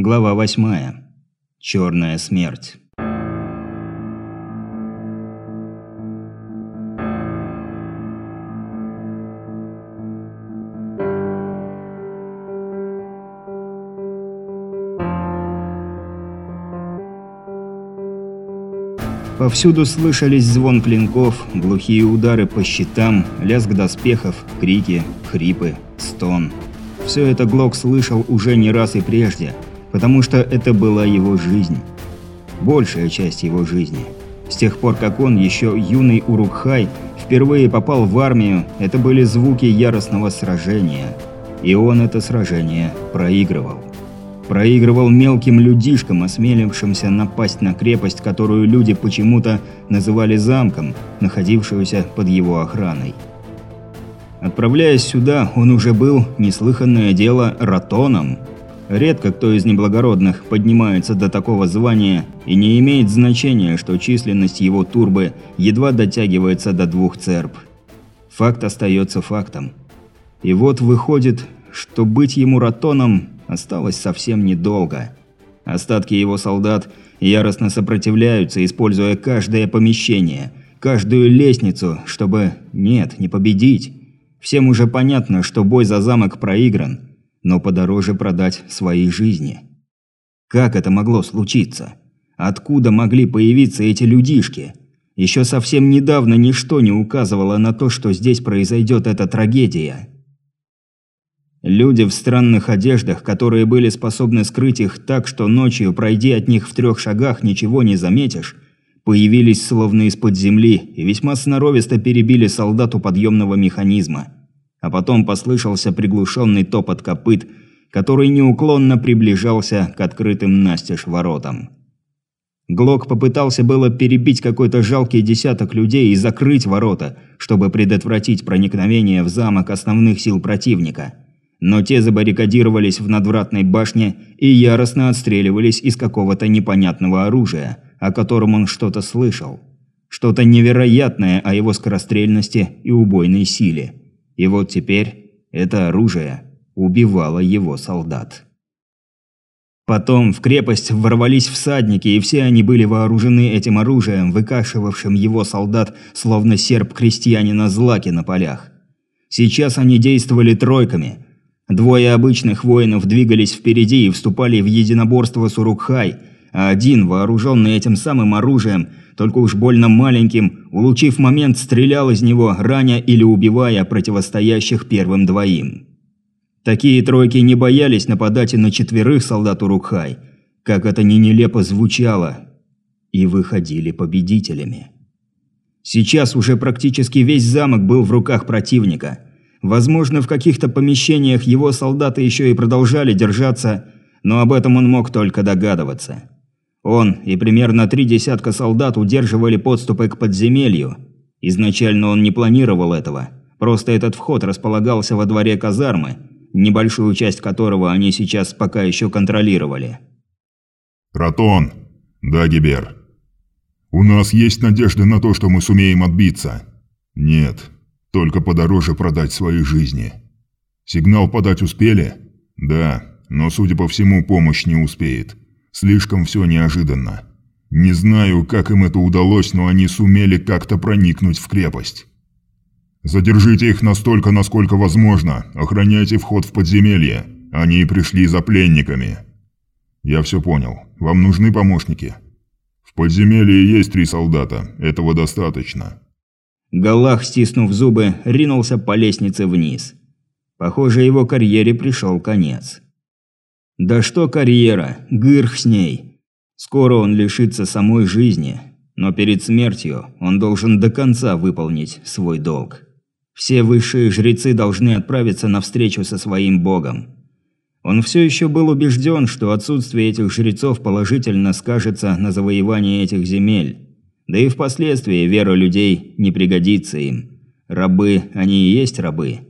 Глава 8. Черная смерть. Повсюду слышались звон клинков, глухие удары по щитам, лязг доспехов, крики, хрипы, стон. Все это Глок слышал уже не раз и прежде, потому что это была его жизнь. Большая часть его жизни. С тех пор, как он, еще юный Урукхай, впервые попал в армию, это были звуки яростного сражения. И он это сражение проигрывал. Проигрывал мелким людишкам, осмелившимся напасть на крепость, которую люди почему-то называли замком, находившуюся под его охраной. Отправляясь сюда, он уже был, неслыханное дело, ратоном. Редко кто из неблагородных поднимается до такого звания, и не имеет значения, что численность его турбы едва дотягивается до двух церб. Факт остается фактом. И вот выходит, что быть ему ратоном осталось совсем недолго. Остатки его солдат яростно сопротивляются, используя каждое помещение, каждую лестницу, чтобы, нет, не победить. Всем уже понятно, что бой за замок проигран, но подороже продать свои жизни. Как это могло случиться? Откуда могли появиться эти людишки? Еще совсем недавно ничто не указывало на то, что здесь произойдет эта трагедия. Люди в странных одеждах, которые были способны скрыть их так, что ночью, пройди от них в трех шагах, ничего не заметишь, появились словно из-под земли и весьма сноровисто перебили солдату подъемного механизма. А потом послышался приглушенный топот копыт, который неуклонно приближался к открытым настежь воротам. Глок попытался было перебить какой-то жалкий десяток людей и закрыть ворота, чтобы предотвратить проникновение в замок основных сил противника – но те забаррикадировались в надвратной башне и яростно отстреливались из какого-то непонятного оружия, о котором он что-то слышал. Что-то невероятное о его скорострельности и убойной силе. И вот теперь это оружие убивало его солдат. Потом в крепость ворвались всадники, и все они были вооружены этим оружием, выкашивавшим его солдат, словно серп крестьянина злаки на полях. Сейчас они действовали тройками – Двое обычных воинов двигались впереди и вступали в единоборство с Урукхай, а один, вооруженный этим самым оружием, только уж больно маленьким, улучив момент, стрелял из него, раня или убивая противостоящих первым двоим. Такие тройки не боялись нападать и на четверых солдат Урукхай, как это ни нелепо звучало, и выходили победителями. Сейчас уже практически весь замок был в руках противника – Возможно, в каких-то помещениях его солдаты еще и продолжали держаться, но об этом он мог только догадываться. Он и примерно три десятка солдат удерживали подступы к подземелью. Изначально он не планировал этого. Просто этот вход располагался во дворе казармы, небольшую часть которого они сейчас пока еще контролировали. «Ратон! Да, Гибер. У нас есть надежда на то, что мы сумеем отбиться?» «Нет. Только подороже продать свои жизни. Сигнал подать успели? Да, но, судя по всему, помощь не успеет. Слишком все неожиданно. Не знаю, как им это удалось, но они сумели как-то проникнуть в крепость. Задержите их настолько, насколько возможно. Охраняйте вход в подземелье. Они пришли за пленниками. Я все понял. Вам нужны помощники? В подземелье есть три солдата. Этого достаточно. Галах, стиснув зубы, ринулся по лестнице вниз. Похоже, его карьере пришел конец. Да что карьера, гырх с ней. Скоро он лишится самой жизни, но перед смертью он должен до конца выполнить свой долг. Все высшие жрецы должны отправиться на встречу со своим богом. Он все еще был убежден, что отсутствие этих жрецов положительно скажется на завоевании этих земель. Да и впоследствии вера людей не пригодится им. Рабы, они и есть рабы.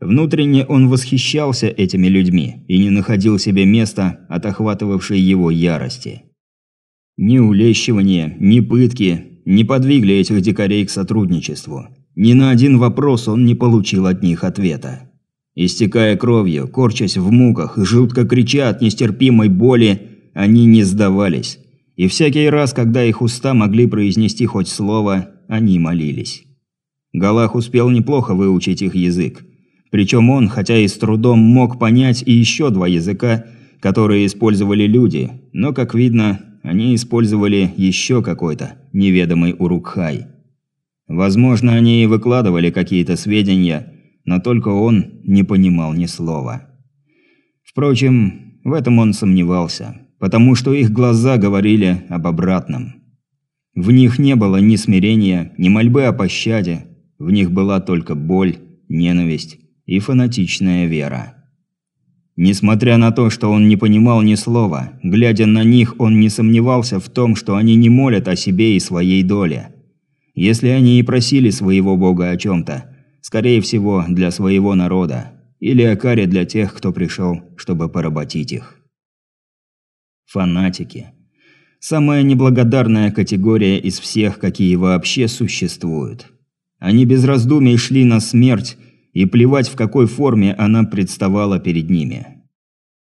Внутренне он восхищался этими людьми и не находил себе места от охватывавшей его ярости. Ни улещивания, ни пытки не подвигли этих дикарей к сотрудничеству. Ни на один вопрос он не получил от них ответа. Истекая кровью, корчась в муках и жутко крича от нестерпимой боли, они не сдавались. И всякий раз, когда их уста могли произнести хоть слово, они молились. Галах успел неплохо выучить их язык. Причем он, хотя и с трудом, мог понять и еще два языка, которые использовали люди, но, как видно, они использовали еще какой-то неведомый Урукхай. Возможно, они и выкладывали какие-то сведения, но только он не понимал ни слова. Впрочем, в этом он сомневался, потому что их глаза говорили об обратном. В них не было ни смирения, ни мольбы о пощаде, в них была только боль, ненависть и фанатичная вера. Несмотря на то, что он не понимал ни слова, глядя на них, он не сомневался в том, что они не молят о себе и своей доле. Если они и просили своего бога о чем-то, скорее всего, для своего народа, или о каре для тех, кто пришел, чтобы поработить их. Фанатики. Самая неблагодарная категория из всех, какие вообще существуют. Они без раздумий шли на смерть, и плевать в какой форме она представала перед ними.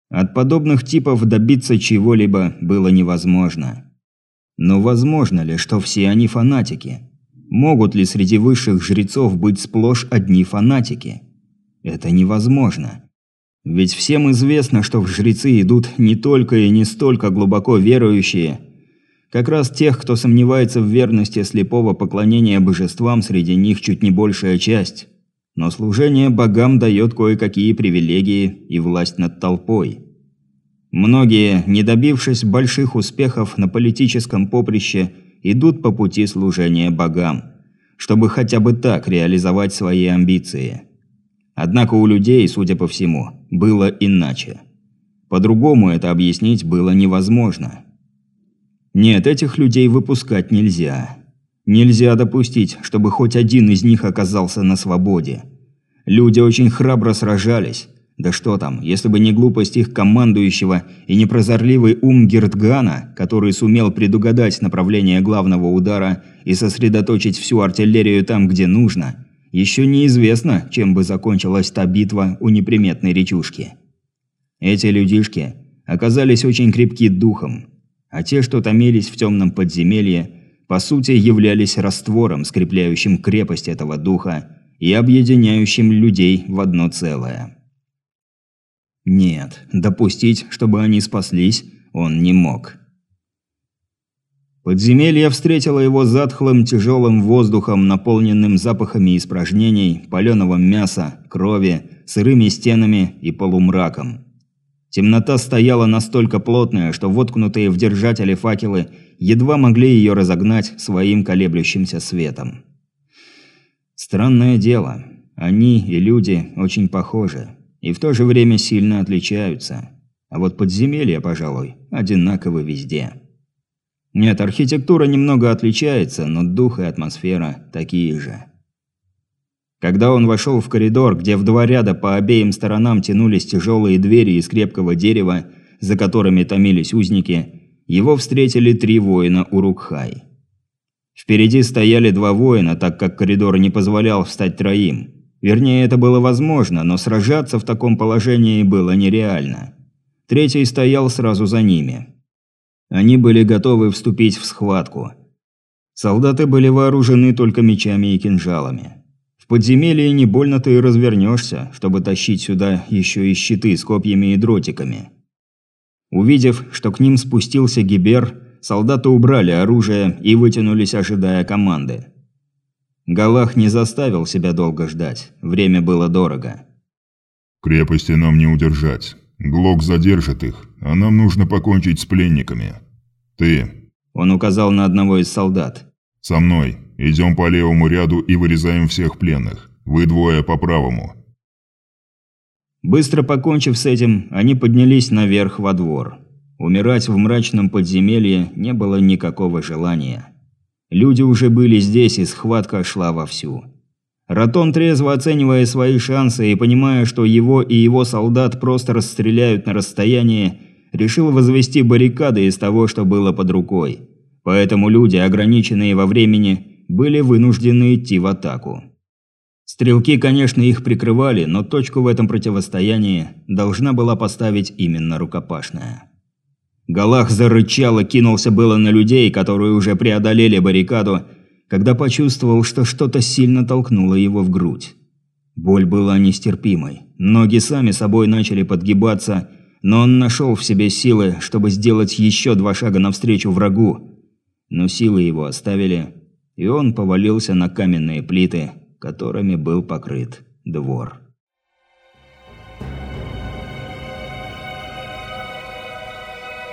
От подобных типов добиться чего-либо было невозможно. Но возможно ли, что все они фанатики? Могут ли среди высших жрецов быть сплошь одни фанатики? Это невозможно. Ведь всем известно, что в жрецы идут не только и не столько глубоко верующие. Как раз тех, кто сомневается в верности слепого поклонения божествам, среди них чуть не большая часть. Но служение богам дает кое-какие привилегии и власть над толпой. Многие, не добившись больших успехов на политическом поприще, идут по пути служения богам, чтобы хотя бы так реализовать свои амбиции. Однако у людей, судя по всему, было иначе. По-другому это объяснить было невозможно. Нет, этих людей выпускать нельзя. Нельзя допустить, чтобы хоть один из них оказался на свободе. Люди очень храбро сражались. Да что там, если бы не глупость их командующего и непрозорливый ум Гертгана, который сумел предугадать направление главного удара и сосредоточить всю артиллерию там, где нужно, еще неизвестно, чем бы закончилась та битва у неприметной речушки. Эти людишки оказались очень крепки духом, а те, что томились в темном подземелье, по сути, являлись раствором, скрепляющим крепость этого духа и объединяющим людей в одно целое. Нет, допустить, чтобы они спаслись, он не мог. Подземелье встретило его затхлым тяжелым воздухом, наполненным запахами испражнений, паленого мяса, крови, сырыми стенами и полумраком. Темнота стояла настолько плотная, что воткнутые в держатели факелы едва могли ее разогнать своим колеблющимся светом. Странное дело, они и люди очень похожи, и в то же время сильно отличаются. А вот подземелья, пожалуй, одинаковы везде. Нет, архитектура немного отличается, но дух и атмосфера такие же. Когда он вошел в коридор, где в два ряда по обеим сторонам тянулись тяжелые двери из крепкого дерева, за которыми томились узники, его встретили три воина Урукхай. Впереди стояли два воина, так как коридор не позволял встать троим. Вернее, это было возможно, но сражаться в таком положении было нереально. Третий стоял сразу за ними. Они были готовы вступить в схватку. Солдаты были вооружены только мечами и кинжалами. В подземелье не больно ты и развернешься, чтобы тащить сюда еще и щиты с копьями и дротиками. Увидев, что к ним спустился Гибер, солдаты убрали оружие и вытянулись, ожидая команды. Галах не заставил себя долго ждать, время было дорого. «Крепости нам не удержать. Глок задержит их, а нам нужно покончить с пленниками. Ты...» Он указал на одного из солдат. «Со мной. Идем по левому ряду и вырезаем всех пленных. Вы двое по правому». Быстро покончив с этим, они поднялись наверх во двор. Умирать в мрачном подземелье не было никакого желания. Люди уже были здесь, и схватка шла вовсю. Ратон, трезво оценивая свои шансы и понимая, что его и его солдат просто расстреляют на расстоянии, решил возвести баррикады из того, что было под рукой. Поэтому люди, ограниченные во времени, были вынуждены идти в атаку. Стрелки, конечно, их прикрывали, но точку в этом противостоянии должна была поставить именно рукопашная. Галах зарычал и кинулся было на людей, которые уже преодолели баррикаду, когда почувствовал, что что-то сильно толкнуло его в грудь. Боль была нестерпимой. Ноги сами собой начали подгибаться, но он нашел в себе силы, чтобы сделать еще два шага навстречу врагу. Но силы его оставили, и он повалился на каменные плиты, которыми был покрыт двор.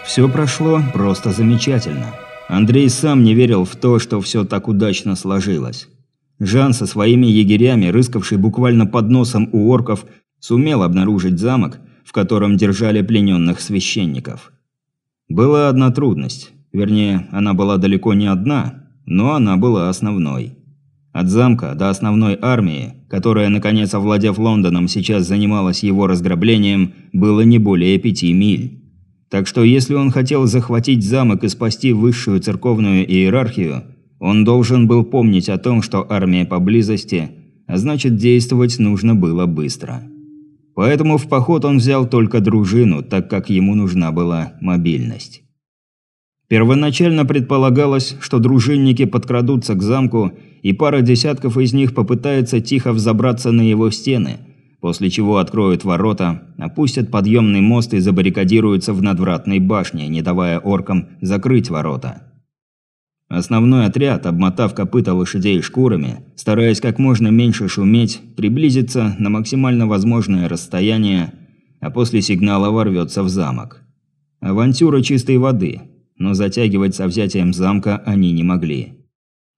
Все прошло просто замечательно. Андрей сам не верил в то, что все так удачно сложилось. Жан со своими егерями, рыскавший буквально под носом у орков, сумел обнаружить замок, в котором держали плененных священников. Была одна трудность. Вернее, она была далеко не одна, но она была основной. От замка до основной армии, которая, наконец овладев Лондоном, сейчас занималась его разграблением, было не более пяти миль. Так что если он хотел захватить замок и спасти высшую церковную иерархию, он должен был помнить о том, что армия поблизости, а значит действовать нужно было быстро. Поэтому в поход он взял только дружину, так как ему нужна была мобильность. Первоначально предполагалось, что дружинники подкрадутся к замку, и пара десятков из них попытается тихо взобраться на его стены – после чего откроют ворота, опустят подъемный мост и забаррикадируются в надвратной башне, не давая оркам закрыть ворота. Основной отряд, обмотав копыта лошадей шкурами, стараясь как можно меньше шуметь, приблизится на максимально возможное расстояние, а после сигнала ворвется в замок. Авантюра чистой воды, но затягивать со взятием замка они не могли.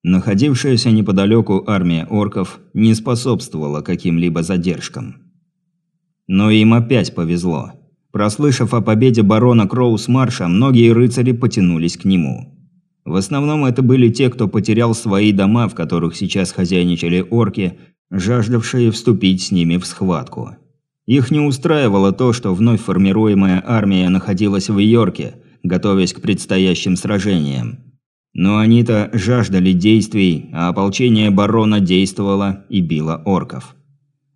Находившаяся неподалеку армия орков не способствовала каким-либо задержкам. Но им опять повезло. Прослышав о победе барона Кроус-Марша, многие рыцари потянулись к нему. В основном это были те, кто потерял свои дома, в которых сейчас хозяйничали орки, жаждавшие вступить с ними в схватку. Их не устраивало то, что вновь формируемая армия находилась в Йорке, готовясь к предстоящим сражениям. Но они-то жаждали действий, а ополчение барона действовало и било орков.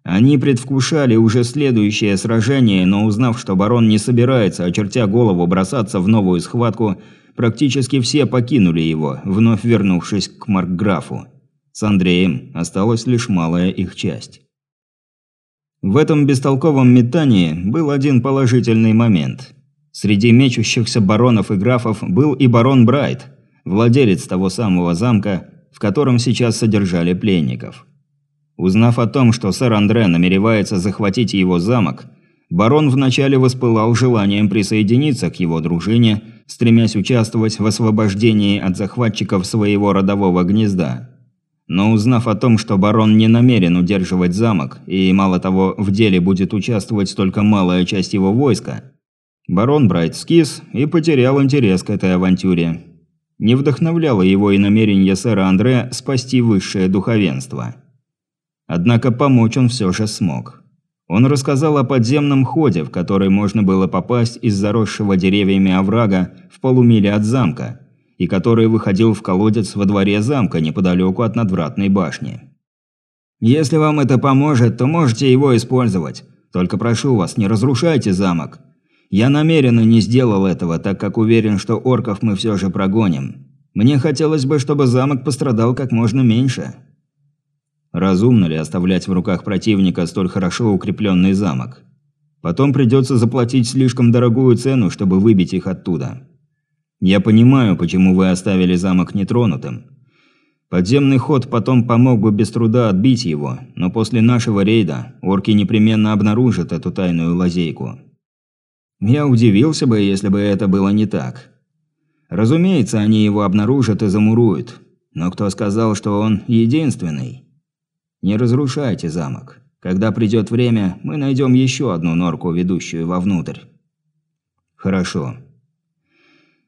Они предвкушали уже следующее сражение, но узнав, что барон не собирается, очертя голову, бросаться в новую схватку, практически все покинули его, вновь вернувшись к Маркграфу. С Андреем осталась лишь малая их часть. В этом бестолковом метании был один положительный момент. Среди мечущихся баронов и графов был и барон Брайт – владелец того самого замка, в котором сейчас содержали пленников. Узнав о том, что сэр Андре намеревается захватить его замок, барон вначале воспылал желанием присоединиться к его дружине, стремясь участвовать в освобождении от захватчиков своего родового гнезда. Но узнав о том, что барон не намерен удерживать замок, и мало того, в деле будет участвовать только малая часть его войска, барон Брайт скис и потерял интерес к этой авантюре. Не вдохновляло его и намерение сэра Андре спасти высшее духовенство. Однако помочь он все же смог. Он рассказал о подземном ходе, в который можно было попасть из заросшего деревьями оврага в полумиле от замка, и который выходил в колодец во дворе замка неподалеку от надвратной башни. «Если вам это поможет, то можете его использовать. Только прошу вас, не разрушайте замок. Я намеренно не сделал этого, так как уверен, что орков мы все же прогоним. Мне хотелось бы, чтобы замок пострадал как можно меньше. Разумно ли оставлять в руках противника столь хорошо укрепленный замок? Потом придется заплатить слишком дорогую цену, чтобы выбить их оттуда. Я понимаю, почему вы оставили замок нетронутым. Подземный ход потом помог бы без труда отбить его, но после нашего рейда орки непременно обнаружат эту тайную лазейку. Я удивился бы, если бы это было не так. Разумеется, они его обнаружат и замуруют. Но кто сказал, что он единственный? Не разрушайте замок. Когда придет время, мы найдем еще одну норку, ведущую вовнутрь. Хорошо.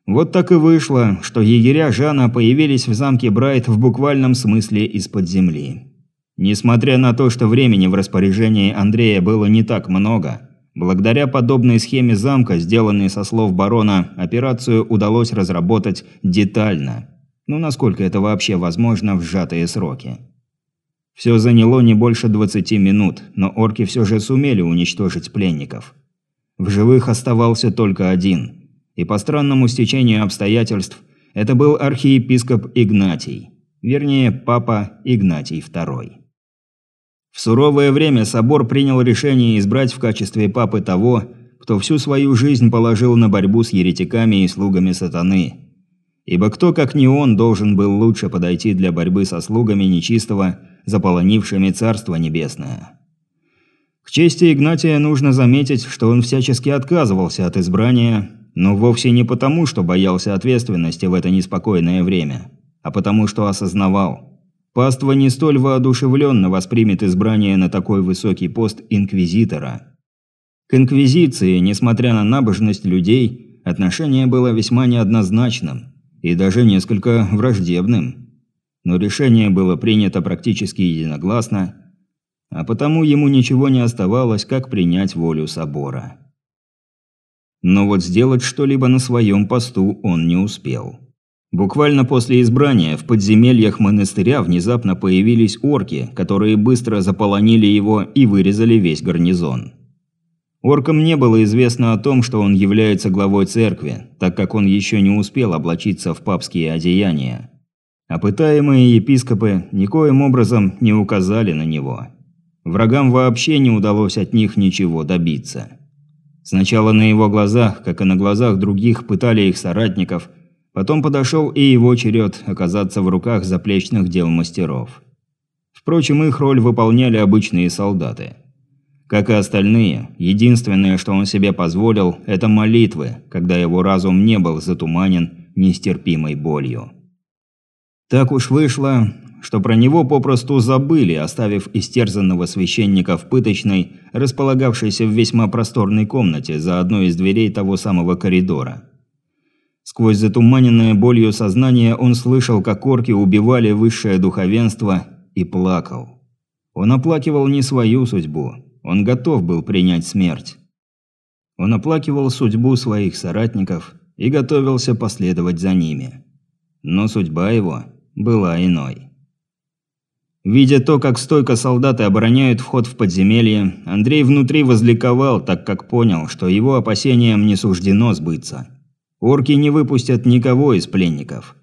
Вот так и вышло, что егеря Жана появились в замке Брайт в буквальном смысле из-под земли. Несмотря на то, что времени в распоряжении Андрея было не так много, Благодаря подобной схеме замка, сделанной со слов барона, операцию удалось разработать детально. Ну, насколько это вообще возможно в сжатые сроки. Все заняло не больше 20 минут, но орки все же сумели уничтожить пленников. В живых оставался только один. И по странному стечению обстоятельств, это был архиепископ Игнатий. Вернее, папа Игнатий II. В суровое время собор принял решение избрать в качестве папы того, кто всю свою жизнь положил на борьбу с еретиками и слугами сатаны. Ибо кто, как не он, должен был лучше подойти для борьбы со слугами нечистого, заполонившими Царство Небесное. К чести Игнатия нужно заметить, что он всячески отказывался от избрания, но вовсе не потому, что боялся ответственности в это неспокойное время, а потому что осознавал – Паства не столь воодушевленно воспримет избрание на такой высокий пост инквизитора. К инквизиции, несмотря на набожность людей, отношение было весьма неоднозначным и даже несколько враждебным. Но решение было принято практически единогласно, а потому ему ничего не оставалось, как принять волю собора. Но вот сделать что-либо на своем посту он не успел. Буквально после избрания в подземельях монастыря внезапно появились орки, которые быстро заполонили его и вырезали весь гарнизон. Оркам не было известно о том, что он является главой церкви, так как он еще не успел облачиться в папские одеяния. А пытаемые епископы никоим образом не указали на него. Врагам вообще не удалось от них ничего добиться. Сначала на его глазах, как и на глазах других, пытали их соратников – Потом подошел и его черед оказаться в руках заплечных дел мастеров. Впрочем, их роль выполняли обычные солдаты. Как и остальные, единственное, что он себе позволил, это молитвы, когда его разум не был затуманен нестерпимой болью. Так уж вышло, что про него попросту забыли, оставив истерзанного священника в пыточной, располагавшейся в весьма просторной комнате за одной из дверей того самого коридора. Сквозь затуманенное болью сознание он слышал, как орки убивали высшее духовенство, и плакал. Он оплакивал не свою судьбу, он готов был принять смерть. Он оплакивал судьбу своих соратников и готовился последовать за ними. Но судьба его была иной. Видя то, как стойко солдаты обороняют вход в подземелье, Андрей внутри возликовал, так как понял, что его опасениям не суждено сбыться. Орки не выпустят никого из пленников.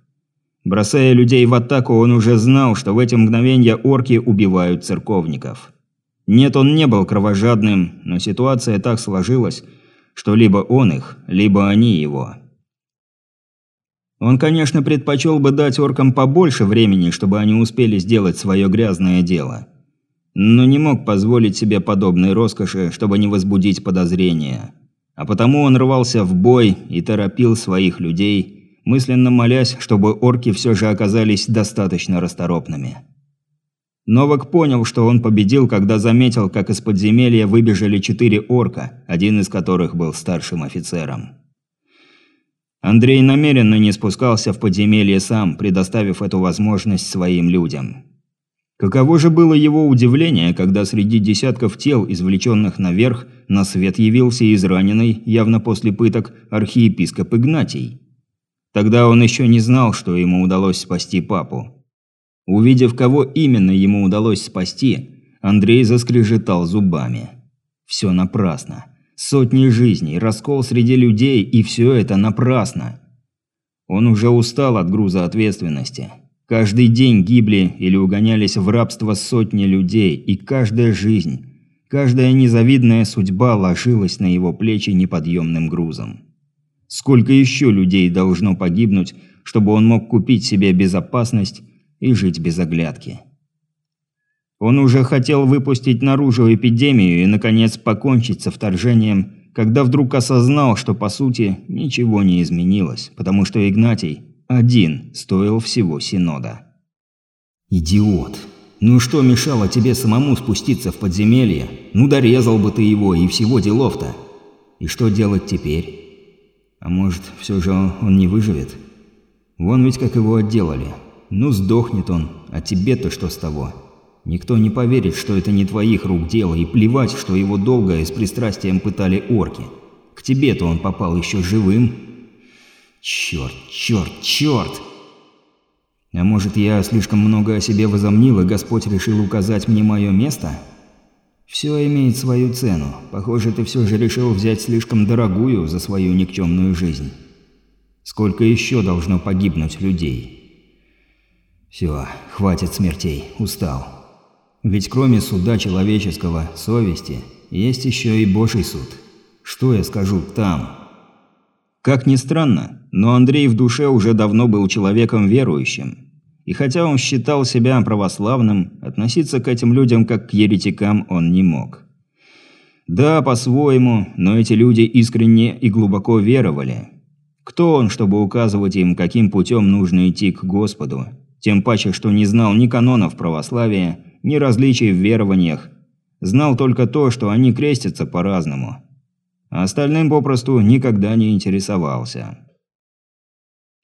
Бросая людей в атаку, он уже знал, что в эти мгновения орки убивают церковников. Нет, он не был кровожадным, но ситуация так сложилась, что либо он их, либо они его. Он, конечно, предпочел бы дать оркам побольше времени, чтобы они успели сделать свое грязное дело. Но не мог позволить себе подобной роскоши, чтобы не возбудить подозрения. А потому он рвался в бой и торопил своих людей, мысленно молясь, чтобы орки все же оказались достаточно расторопными. Новак понял, что он победил, когда заметил, как из подземелья выбежали четыре орка, один из которых был старшим офицером. Андрей намеренно не спускался в подземелье сам, предоставив эту возможность своим людям. Каково же было его удивление, когда среди десятков тел, извлеченных наверх, на свет явился израненный, явно после пыток, архиепископ Игнатий. Тогда он еще не знал, что ему удалось спасти папу. Увидев, кого именно ему удалось спасти, Андрей заскрежетал зубами. Все напрасно. Сотни жизней, раскол среди людей, и все это напрасно. Он уже устал от груза ответственности. Каждый день гибли или угонялись в рабство сотни людей, и каждая жизнь, каждая незавидная судьба ложилась на его плечи неподъемным грузом. Сколько еще людей должно погибнуть, чтобы он мог купить себе безопасность и жить без оглядки? Он уже хотел выпустить наружу эпидемию и, наконец, покончить со вторжением, когда вдруг осознал, что, по сути, ничего не изменилось, потому что Игнатий один стоил всего Синода. «Идиот! Ну что мешало тебе самому спуститься в подземелье? Ну дорезал бы ты его и всего делов-то! И что делать теперь? А может, все же он не выживет? Вон ведь как его отделали. Ну сдохнет он, а тебе-то что с того?» Никто не поверит, что это не твоих рук дело, и плевать, что его долго и с пристрастием пытали орки. К тебе-то он попал еще живым, Черт, черт, черт! А может, я слишком много о себе возомнил, и Господь решил указать мне мое место? Все имеет свою цену. Похоже, ты все же решил взять слишком дорогую за свою никчемную жизнь. Сколько еще должно погибнуть людей? Все, хватит смертей, устал. Ведь кроме суда человеческого, совести, есть еще и Божий суд. Что я скажу там? Как ни странно, но Андрей в душе уже давно был человеком верующим. И хотя он считал себя православным, относиться к этим людям как к еретикам он не мог. Да, по-своему, но эти люди искренне и глубоко веровали. Кто он, чтобы указывать им, каким путем нужно идти к Господу? Тем паче, что не знал ни канонов православия, ни различий в верованиях. Знал только то, что они крестятся по-разному. А остальным попросту никогда не интересовался.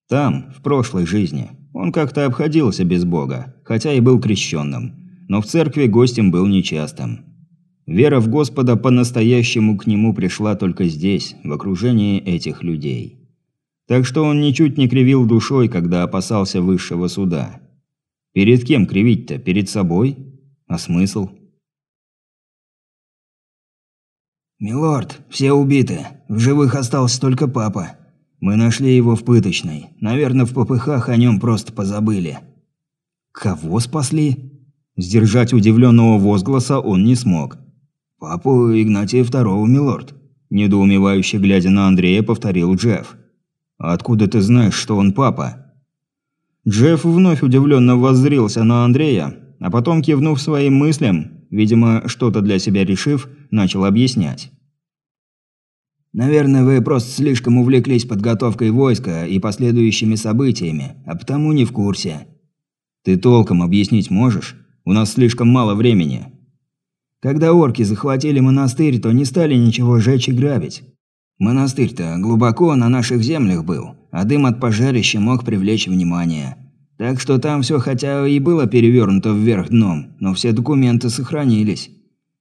Там, в прошлой жизни, он как-то обходился без Бога, хотя и был крещенным, но в церкви гостем был нечастым. Вера в Господа по-настоящему к нему пришла только здесь, в окружении этих людей. Так что он ничуть не кривил душой, когда опасался высшего суда. Перед кем кривить-то? Перед собой? А смысл? «Милорд, все убиты. В живых остался только папа. Мы нашли его в пыточной. Наверное, в попыхах о нем просто позабыли». «Кого спасли?» Сдержать удивленного возгласа он не смог. «Папу Игнатия Второго, милорд», – недоумевающе глядя на Андрея, повторил Джефф. «Откуда ты знаешь, что он папа?» Джефф вновь удивленно воззрился на Андрея, а потом, кивнув своим мыслям, видимо, что-то для себя решив, начал объяснять. «Наверное, вы просто слишком увлеклись подготовкой войска и последующими событиями, а потому не в курсе». «Ты толком объяснить можешь? У нас слишком мало времени». «Когда орки захватили монастырь, то не стали ничего жечь и грабить. Монастырь-то глубоко на наших землях был, а дым от пожарища мог привлечь внимание. Так что там все хотя и было перевернуто вверх дном, но все документы сохранились.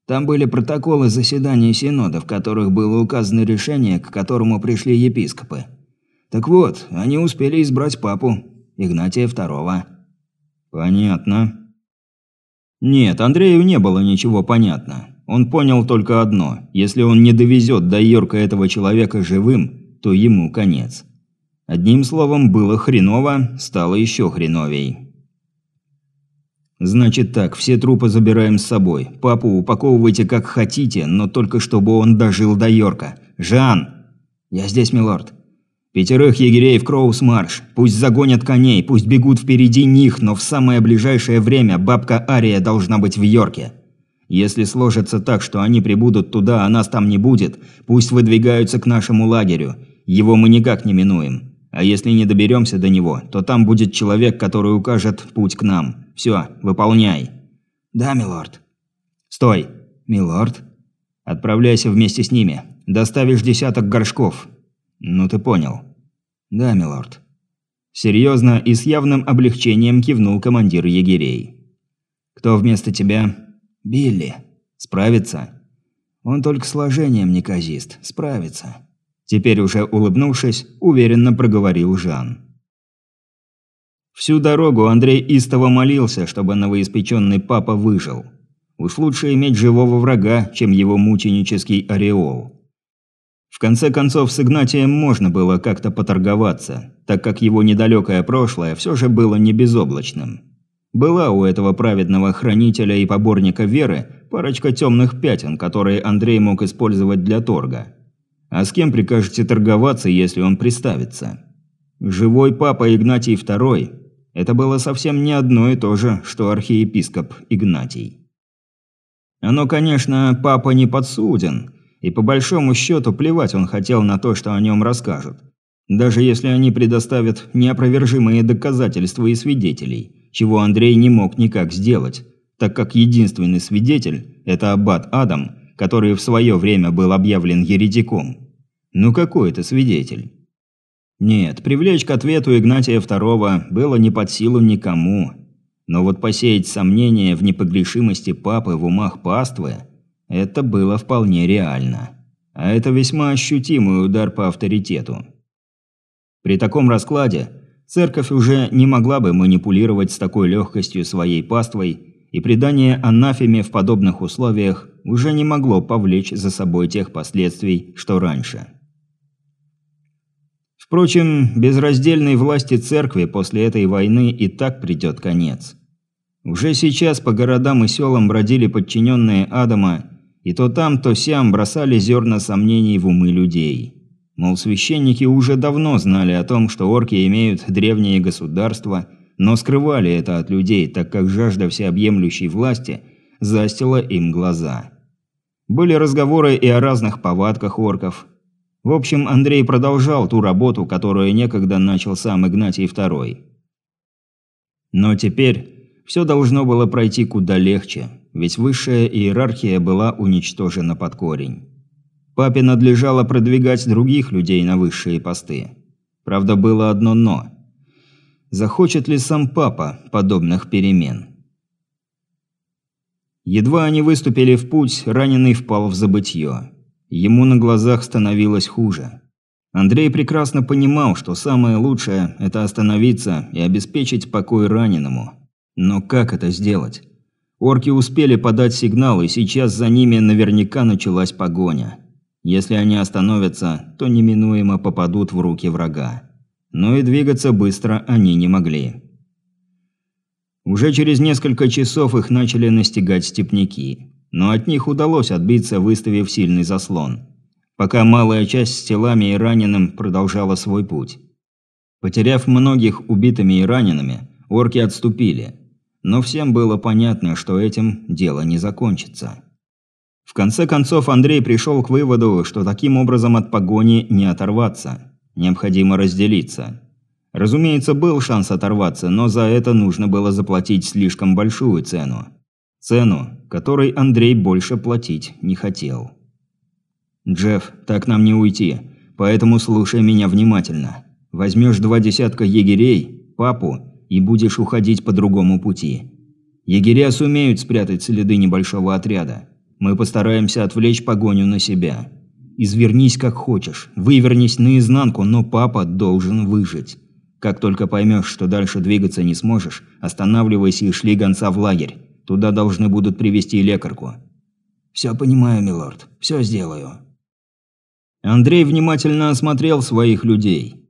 Там были протоколы заседаний синода, в которых было указано решение, к которому пришли епископы. Так вот, они успели избрать папу, Игнатия II. Понятно. Нет, Андрею не было ничего понятно. Он понял только одно. Если он не довезет до Йорка этого человека живым, то ему конец. Одним словом, было хреново, стало еще хреновей. «Значит так, все трупы забираем с собой. Папу упаковывайте как хотите, но только чтобы он дожил до Йорка. Жан!» «Я здесь, милорд». «Пятерых егерей в Кроус-марш. Пусть загонят коней, пусть бегут впереди них, но в самое ближайшее время бабка Ария должна быть в Йорке. Если сложится так, что они прибудут туда, а нас там не будет, пусть выдвигаются к нашему лагерю. Его мы никак не минуем. А если не доберемся до него, то там будет человек, который укажет путь к нам. Все, выполняй». «Да, милорд». «Стой». «Милорд». «Отправляйся вместе с ними. Доставишь десяток горшков». «Ну ты понял». «Да, милорд». Серьезно и с явным облегчением кивнул командир егерей. «Кто вместо тебя?» «Билли». «Справится?» «Он только сложением неказист. Справится». Теперь уже улыбнувшись, уверенно проговорил Жан. Всю дорогу Андрей истово молился, чтобы новоиспеченный папа выжил. Уж лучше иметь живого врага, чем его мученический ореол. В конце концов, с Игнатием можно было как-то поторговаться, так как его недалекое прошлое все же было не безоблачным. Была у этого праведного хранителя и поборника веры парочка темных пятен, которые Андрей мог использовать для торга. А с кем прикажете торговаться, если он приставится? Живой папа Игнатий II – это было совсем не одно и то же, что архиепископ Игнатий. Оно, конечно, папа не подсуден, и по большому счету плевать он хотел на то, что о нем расскажут. Даже если они предоставят неопровержимые доказательства и свидетелей, чего Андрей не мог никак сделать, так как единственный свидетель – это аббат Адам, который в свое время был объявлен еретиком – ну какой это свидетель? Нет, привлечь к ответу Игнатия II было не под силу никому. Но вот посеять сомнения в непогрешимости папы в умах паствы – это было вполне реально. А это весьма ощутимый удар по авторитету. При таком раскладе церковь уже не могла бы манипулировать с такой легкостью своей паствой, и предание анафеме в подобных условиях уже не могло повлечь за собой тех последствий, что раньше. Впрочем, безраздельной власти церкви после этой войны и так придет конец. Уже сейчас по городам и селам бродили подчиненные Адама, и то там, то сям бросали зерна сомнений в умы людей. Мол, священники уже давно знали о том, что орки имеют древние государства, но скрывали это от людей, так как жажда всеобъемлющей власти застила им глаза. Были разговоры и о разных повадках орков. В общем, Андрей продолжал ту работу, которую некогда начал сам Игнатий II. Но теперь все должно было пройти куда легче, ведь высшая иерархия была уничтожена под корень. Папе надлежало продвигать других людей на высшие посты. Правда, было одно «но». Захочет ли сам папа подобных перемен? Едва они выступили в путь, раненый впал в забытье. Ему на глазах становилось хуже. Андрей прекрасно понимал, что самое лучшее – это остановиться и обеспечить покой раненому. Но как это сделать? Орки успели подать сигнал, и сейчас за ними наверняка началась погоня. Если они остановятся, то неминуемо попадут в руки врага. Но и двигаться быстро они не могли. Уже через несколько часов их начали настигать степняки. Но от них удалось отбиться, выставив сильный заслон. Пока малая часть с телами и раненым продолжала свой путь. Потеряв многих убитыми и ранеными, орки отступили. Но всем было понятно, что этим дело не закончится. В конце концов Андрей пришел к выводу, что таким образом от погони не оторваться. Необходимо разделиться. Разумеется, был шанс оторваться, но за это нужно было заплатить слишком большую цену. Цену, которой Андрей больше платить не хотел. «Джефф, так нам не уйти, поэтому слушай меня внимательно. Возьмешь два десятка егерей, папу, и будешь уходить по другому пути. Егеря сумеют спрятать следы небольшого отряда. Мы постараемся отвлечь погоню на себя. Извернись как хочешь, вывернись наизнанку, но папа должен выжить. Как только поймешь, что дальше двигаться не сможешь, останавливайся и шли гонца в лагерь. Туда должны будут привести лекарку. Все понимаю, милорд. Все сделаю. Андрей внимательно осмотрел своих людей.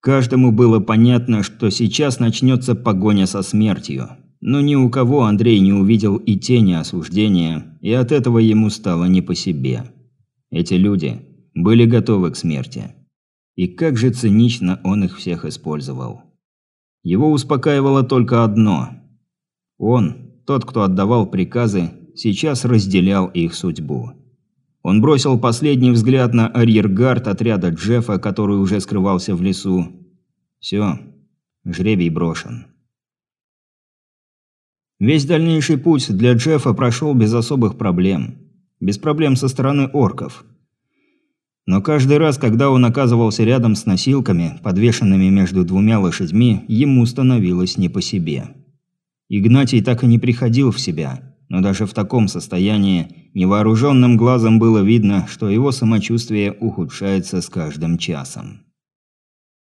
Каждому было понятно, что сейчас начнется погоня со смертью. Но ни у кого Андрей не увидел и тени осуждения, и от этого ему стало не по себе. Эти люди были готовы к смерти. И как же цинично он их всех использовал. Его успокаивало только одно. Он, тот, кто отдавал приказы, сейчас разделял их судьбу. Он бросил последний взгляд на арьергард отряда Джеффа, который уже скрывался в лесу. Все, жребий брошен. Весь дальнейший путь для Джеффа прошел без особых проблем. Без проблем со стороны орков. Но каждый раз, когда он оказывался рядом с носилками, подвешенными между двумя лошадьми, ему становилось не по себе. Игнатий так и не приходил в себя, но даже в таком состоянии невооруженным глазом было видно, что его самочувствие ухудшается с каждым часом.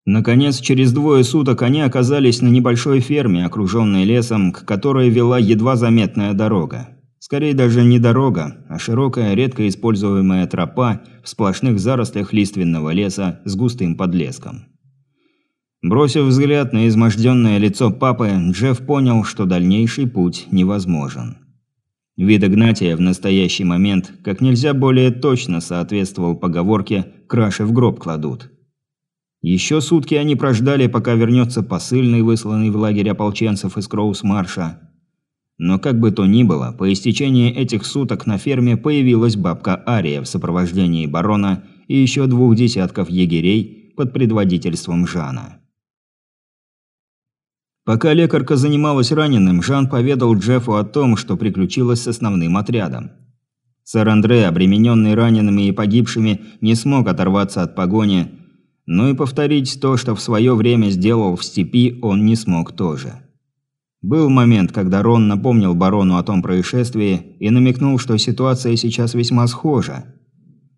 Наконец, через двое суток они оказались на небольшой ферме, окруженной лесом, к которой вела едва заметная дорога. Скорее даже не дорога, а широкая, редко используемая тропа в сплошных зарослях лиственного леса с густым подлеском. Бросив взгляд на изможденное лицо папы, Джефф понял, что дальнейший путь невозможен. Вид Игнатия в настоящий момент как нельзя более точно соответствовал поговорке «краши в гроб кладут». Еще сутки они прождали, пока вернется посыльный, высланный в лагерь ополченцев из Кроус-Марша. Но как бы то ни было, по истечении этих суток на ферме появилась бабка Ария в сопровождении барона и еще двух десятков егерей под предводительством Жана. Пока лекарка занималась раненым, Жан поведал Джеффу о том, что приключилось с основным отрядом. Сэр Андре, обремененный ранеными и погибшими, не смог оторваться от погони, но и повторить то, что в свое время сделал в степи, он не смог тоже. Был момент, когда Рон напомнил барону о том происшествии и намекнул, что ситуация сейчас весьма схожа.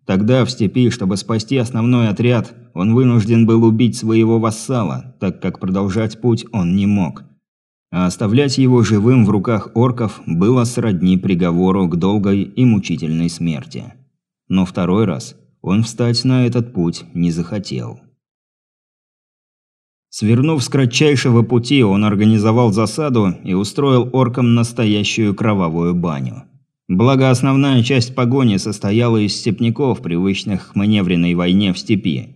Тогда в степи, чтобы спасти основной отряд, он вынужден был убить своего вассала, так как продолжать путь он не мог. А оставлять его живым в руках орков было сродни приговору к долгой и мучительной смерти. Но второй раз он встать на этот путь не захотел. Свернув с кратчайшего пути, он организовал засаду и устроил оркам настоящую кровавую баню. Благо, основная часть погони состояла из степняков, привычных к маневренной войне в степи.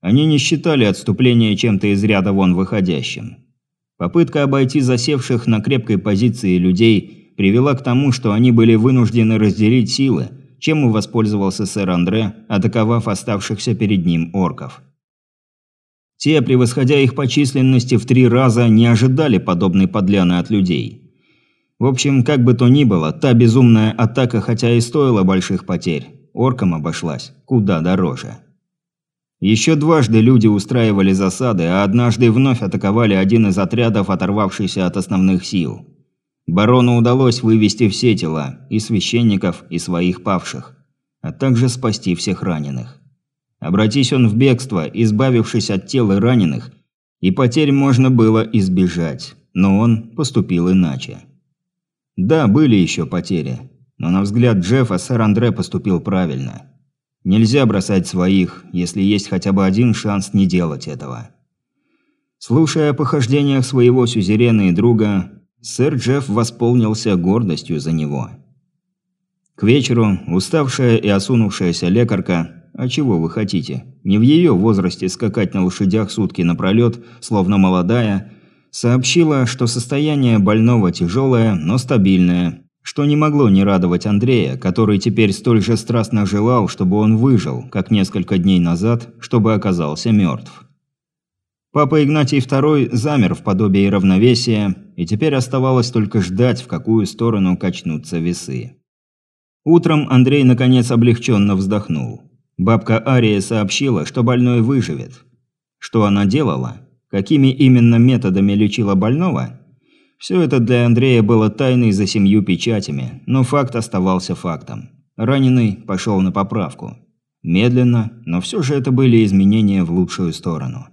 Они не считали отступление чем-то из ряда вон выходящим. Попытка обойти засевших на крепкой позиции людей привела к тому, что они были вынуждены разделить силы, чем и воспользовался сэр Андре, атаковав оставшихся перед ним орков. Те, превосходя их по численности в три раза, не ожидали подобной подляны от людей. В общем, как бы то ни было, та безумная атака хотя и стоила больших потерь, оркам обошлась куда дороже. Еще дважды люди устраивали засады, а однажды вновь атаковали один из отрядов, оторвавшийся от основных сил. Барону удалось вывести все тела, и священников, и своих павших, а также спасти всех раненых. Обратись он в бегство, избавившись от тел раненых, и потерь можно было избежать, но он поступил иначе. Да, были еще потери, но на взгляд Джеффа сэр Андре поступил правильно. Нельзя бросать своих, если есть хотя бы один шанс не делать этого. Слушая о похождениях своего сюзерена и друга, сэр Джефф восполнился гордостью за него. К вечеру уставшая и осунувшаяся лекарка, а чего вы хотите, не в ее возрасте скакать на лошадях сутки напролет, словно молодая, сообщила, что состояние больного тяжелое, но стабильное, что не могло не радовать Андрея, который теперь столь же страстно желал, чтобы он выжил, как несколько дней назад, чтобы оказался мертв. Папа Игнатий II замер в подобии равновесия, и теперь оставалось только ждать, в какую сторону качнутся весы. Утром Андрей наконец облегченно вздохнул. Бабка Ария сообщила, что больной выживет. Что она делала? Какими именно методами лечила больного? Все это для Андрея было тайной за семью печатями, но факт оставался фактом. Раненый пошел на поправку. Медленно, но все же это были изменения в лучшую сторону.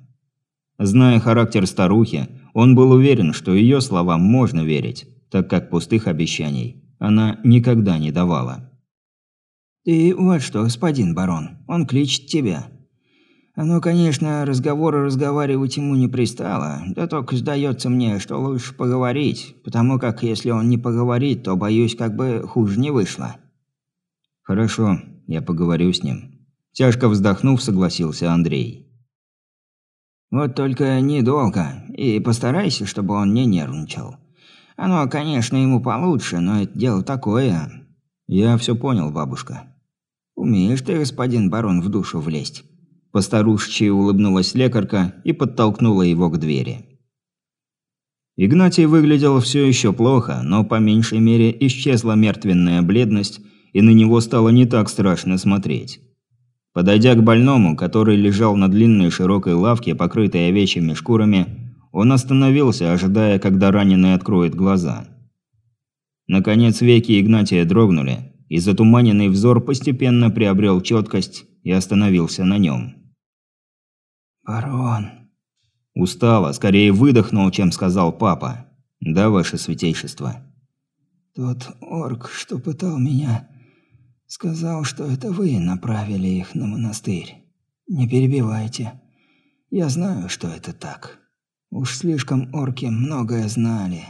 Зная характер старухи, он был уверен, что ее словам можно верить, так как пустых обещаний она никогда не давала. «Ты вот что, господин барон, он кличет тебя», оно, конечно, разговоры разговаривать ему не пристало, да только сдается мне, что лучше поговорить, потому как если он не поговорит, то, боюсь, как бы хуже не вышло». «Хорошо, я поговорю с ним». Тяжко вздохнув, согласился Андрей. «Вот только недолго, и постарайся, чтобы он не нервничал. Оно, конечно, ему получше, но это дело такое». «Я все понял, бабушка». «Умеешь ты, господин барон, в душу влезть». Постарушечьи улыбнулась лекарка и подтолкнула его к двери. Игнатий выглядел все еще плохо, но по меньшей мере исчезла мертвенная бледность, и на него стало не так страшно смотреть. Подойдя к больному, который лежал на длинной широкой лавке, покрытой овечьими шкурами, он остановился, ожидая, когда раненый откроет глаза. Наконец веки Игнатия дрогнули, и затуманенный взор постепенно приобрел четкость и остановился на нем. «Барон». Устало, скорее выдохнул, чем сказал папа. «Да, ваше святейшество». «Тот орк, что пытал меня, сказал, что это вы направили их на монастырь. Не перебивайте. Я знаю, что это так. Уж слишком орки многое знали,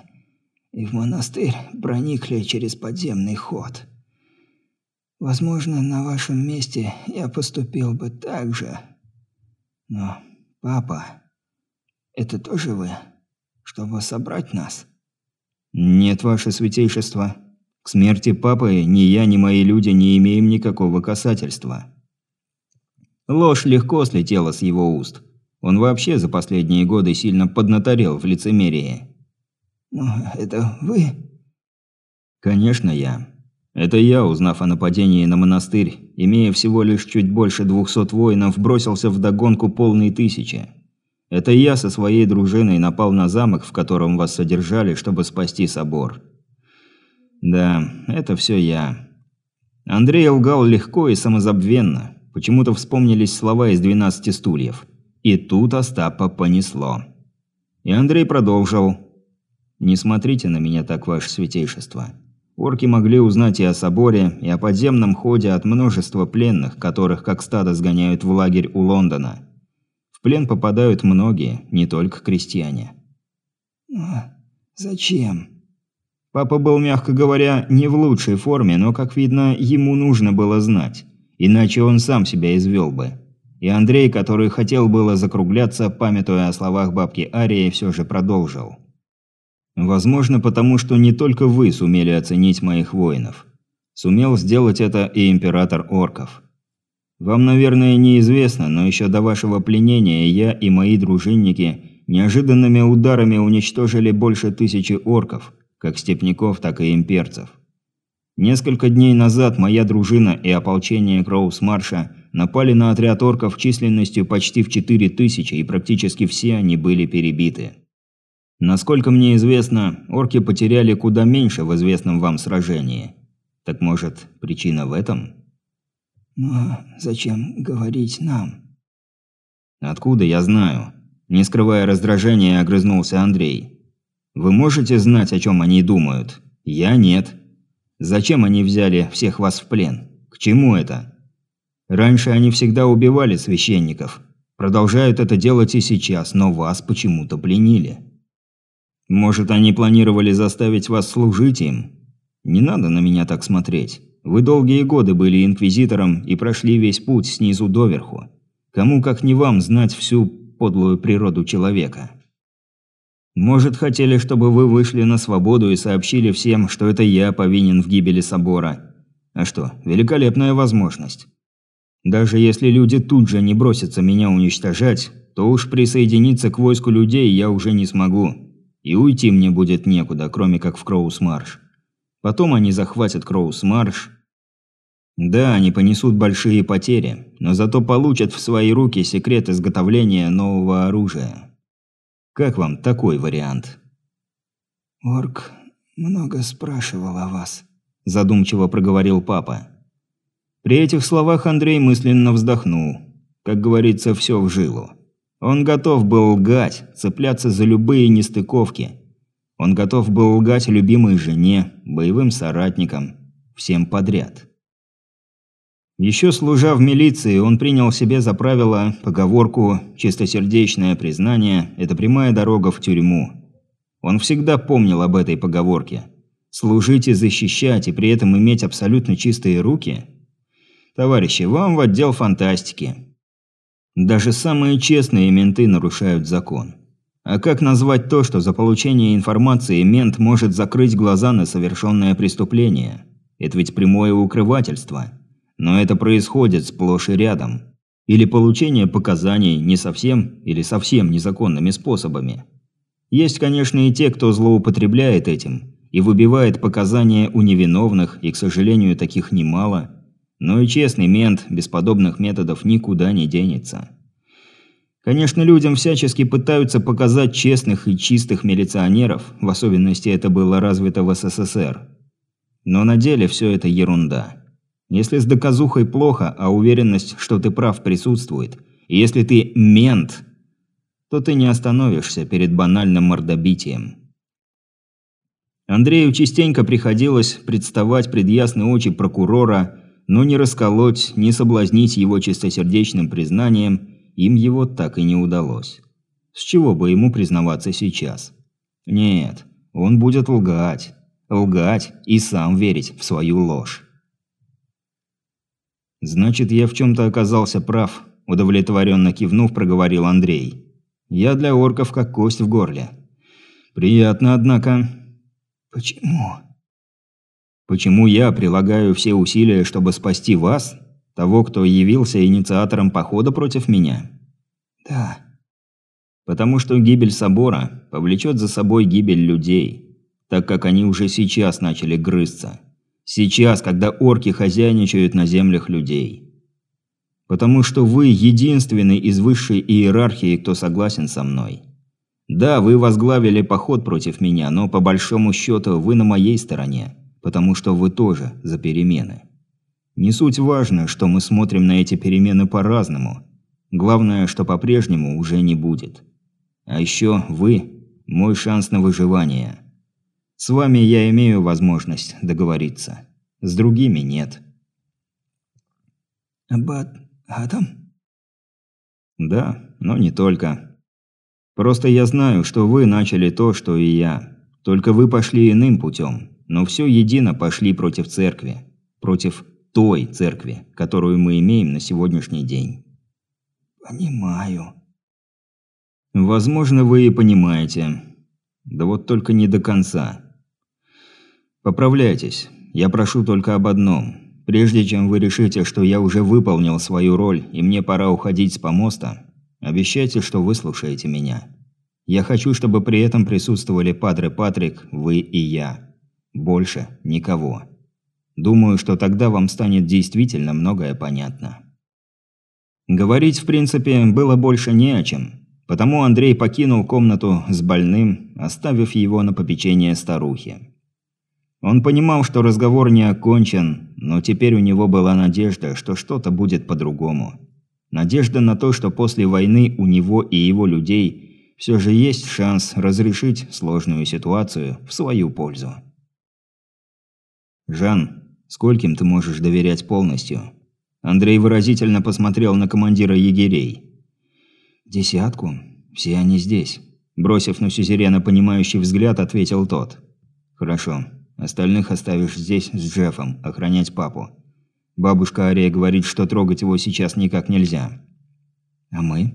и в монастырь проникли через подземный ход. Возможно, на вашем месте я поступил бы так же. Но «Папа, это тоже вы? Чтобы собрать нас?» «Нет, ваше святейшество. К смерти папы ни я, ни мои люди не имеем никакого касательства». Ложь легко слетела с его уст. Он вообще за последние годы сильно поднаторел в лицемерии. «Ну, это вы?» «Конечно я. Это я, узнав о нападении на монастырь, имея всего лишь чуть больше двухсот воинов, бросился в догонку полной тысячи. Это я со своей дружиной напал на замок, в котором вас содержали, чтобы спасти собор. Да, это все я. Андрей лгал легко и самозабвенно. Почему-то вспомнились слова из «12 стульев». И тут Остапа понесло. И Андрей продолжил. «Не смотрите на меня так, ваше святейшество. Орки могли узнать и о соборе, и о подземном ходе от множества пленных, которых как стадо сгоняют в лагерь у Лондона. В плен попадают многие, не только крестьяне». «А зачем?» Папа был, мягко говоря, не в лучшей форме, но, как видно, ему нужно было знать. Иначе он сам себя извел бы. И Андрей, который хотел было закругляться, памятуя о словах бабки Арии, все же продолжил. «Возможно, потому что не только вы сумели оценить моих воинов. Сумел сделать это и император орков. Вам, наверное, неизвестно, но еще до вашего пленения я и мои дружинники неожиданными ударами уничтожили больше тысячи орков, как степняков, так и имперцев. Несколько дней назад моя дружина и ополчение Кроус-Марша напали на отряд орков численностью почти в 4000, и практически все они были перебиты. Насколько мне известно, орки потеряли куда меньше в известном вам сражении. Так может, причина в этом? Но зачем говорить нам? Откуда я знаю? Не скрывая раздражения, огрызнулся Андрей. Вы можете знать, о чем они думают? Я нет. Зачем они взяли всех вас в плен? К чему это? Раньше они всегда убивали священников. Продолжают это делать и сейчас, но вас почему-то пленили. Может, они планировали заставить вас служить им? Не надо на меня так смотреть. Вы долгие годы были инквизитором и прошли весь путь снизу доверху. Кому как не вам знать всю подлую природу человека? Может, хотели, чтобы вы вышли на свободу и сообщили всем, что это я повинен в гибели собора. А что, великолепная возможность. Даже если люди тут же не бросятся меня уничтожать, то уж присоединиться к войску людей я уже не смогу. И уйти мне будет некуда, кроме как в Кроус-Марш. Потом они захватят Кроус-Марш. Да, они понесут большие потери, но зато получат в свои руки секрет изготовления нового оружия. Как вам такой вариант? Орк много спрашивал о вас, задумчиво проговорил папа. При этих словах Андрей мысленно вздохнул. Как говорится, все в жилу. Он готов был лгать, цепляться за любые нестыковки. Он готов был лгать любимой жене, боевым соратникам, всем подряд. Еще служа в милиции, он принял себе за правило поговорку «чистосердечное признание – это прямая дорога в тюрьму». Он всегда помнил об этой поговорке. Служить и защищать, и при этом иметь абсолютно чистые руки? Товарищи, вам в отдел фантастики. Даже самые честные менты нарушают закон. А как назвать то, что за получение информации мент может закрыть глаза на совершенное преступление? Это ведь прямое укрывательство – но это происходит сплошь и рядом. Или получение показаний не совсем или совсем незаконными способами. Есть, конечно, и те, кто злоупотребляет этим и выбивает показания у невиновных, и, к сожалению, таких немало. Но и честный мент без подобных методов никуда не денется. Конечно, людям всячески пытаются показать честных и чистых милиционеров, в особенности это было развито в СССР. Но на деле все это ерунда. Если с доказухой плохо, а уверенность, что ты прав, присутствует, и если ты мент, то ты не остановишься перед банальным мордобитием. Андрею частенько приходилось представать пред ясные очи прокурора, но не расколоть, не соблазнить его чистосердечным признанием им его так и не удалось. С чего бы ему признаваться сейчас? Нет, он будет лгать. Лгать и сам верить в свою ложь. «Значит, я в чем-то оказался прав», – удовлетворенно кивнув, проговорил Андрей. «Я для орков как кость в горле». «Приятно, однако». «Почему?» «Почему я прилагаю все усилия, чтобы спасти вас, того, кто явился инициатором похода против меня?» «Да». «Потому что гибель собора повлечет за собой гибель людей, так как они уже сейчас начали грызться». Сейчас, когда орки хозяйничают на землях людей. Потому что вы единственный из высшей иерархии, кто согласен со мной. Да, вы возглавили поход против меня, но по большому счету вы на моей стороне, потому что вы тоже за перемены. Не суть важно, что мы смотрим на эти перемены по-разному. Главное, что по-прежнему уже не будет. А еще вы – мой шанс на выживание. С вами я имею возможность договориться. С другими нет. Аббат Адам? Да, но не только. Просто я знаю, что вы начали то, что и я. Только вы пошли иным путем, но все едино пошли против церкви. Против той церкви, которую мы имеем на сегодняшний день. Понимаю. Возможно, вы и понимаете. Да вот только не до конца. Поправляйтесь. Я прошу только об одном. Прежде чем вы решите, что я уже выполнил свою роль и мне пора уходить с помоста, обещайте, что выслушаете меня. Я хочу, чтобы при этом присутствовали Падре Патрик, вы и я. Больше никого. Думаю, что тогда вам станет действительно многое понятно. Говорить, в принципе, было больше не о чем. Потому Андрей покинул комнату с больным, оставив его на попечение старухи. Он понимал, что разговор не окончен, но теперь у него была надежда, что что-то будет по-другому. Надежда на то, что после войны у него и его людей все же есть шанс разрешить сложную ситуацию в свою пользу. «Жан, скольким ты можешь доверять полностью?» Андрей выразительно посмотрел на командира егерей. «Десятку. Все они здесь», – бросив на Сюзерена понимающий взгляд, ответил тот. «Хорошо. Остальных оставишь здесь с Джеффом, охранять папу. Бабушка Ария говорит, что трогать его сейчас никак нельзя. А мы?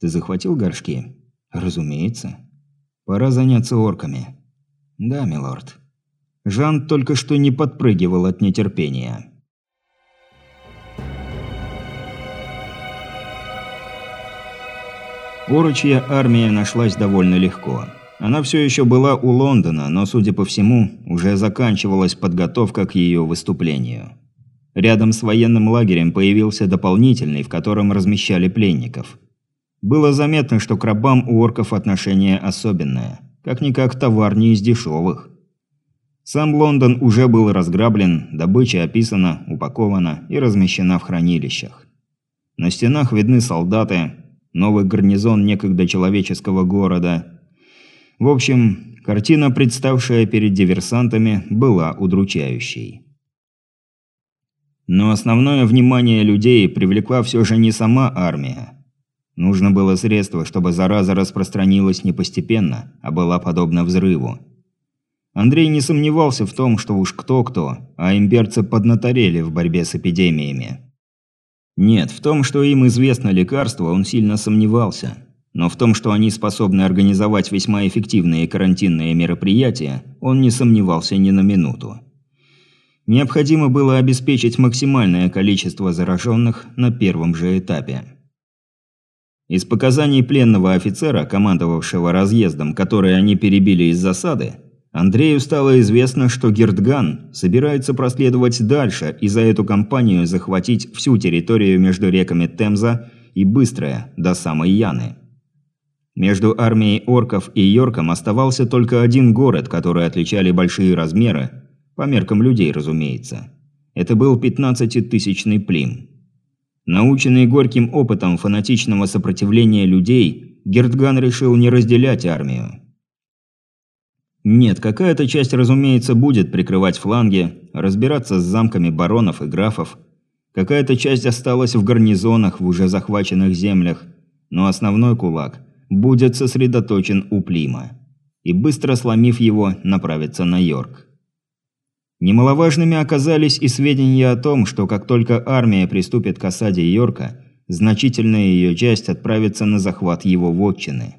Ты захватил горшки? Разумеется. Пора заняться орками. Да, милорд. Жан только что не подпрыгивал от нетерпения. Орочья армия нашлась довольно легко. Она все еще была у Лондона, но, судя по всему, уже заканчивалась подготовка к ее выступлению. Рядом с военным лагерем появился дополнительный, в котором размещали пленников. Было заметно, что к рабам у орков отношение особенное. Как-никак товар не из дешевых. Сам Лондон уже был разграблен, добыча описана, упакована и размещена в хранилищах. На стенах видны солдаты, новый гарнизон некогда человеческого города – в общем, картина, представшая перед диверсантами, была удручающей. Но основное внимание людей привлекла все же не сама армия. Нужно было средство, чтобы зараза распространилась не постепенно, а была подобна взрыву. Андрей не сомневался в том, что уж кто-кто, а имперцы поднаторели в борьбе с эпидемиями. Нет, в том, что им известно лекарство, он сильно сомневался. Но в том, что они способны организовать весьма эффективные карантинные мероприятия, он не сомневался ни на минуту. Необходимо было обеспечить максимальное количество зараженных на первом же этапе. Из показаний пленного офицера, командовавшего разъездом, который они перебили из засады, Андрею стало известно, что Гертган собирается проследовать дальше и за эту кампанию захватить всю территорию между реками Темза и Быстрая до самой Яны. Между армией орков и Йорком оставался только один город, который отличали большие размеры, по меркам людей, разумеется. Это был 15-тысячный Плим. Наученный горьким опытом фанатичного сопротивления людей, Гертган решил не разделять армию. Нет, какая-то часть, разумеется, будет прикрывать фланги, разбираться с замками баронов и графов. Какая-то часть осталась в гарнизонах в уже захваченных землях, но основной кулак – будет сосредоточен у Плима и, быстро сломив его, направится на Йорк. Немаловажными оказались и сведения о том, что как только армия приступит к осаде Йорка, значительная ее часть отправится на захват его вотчины.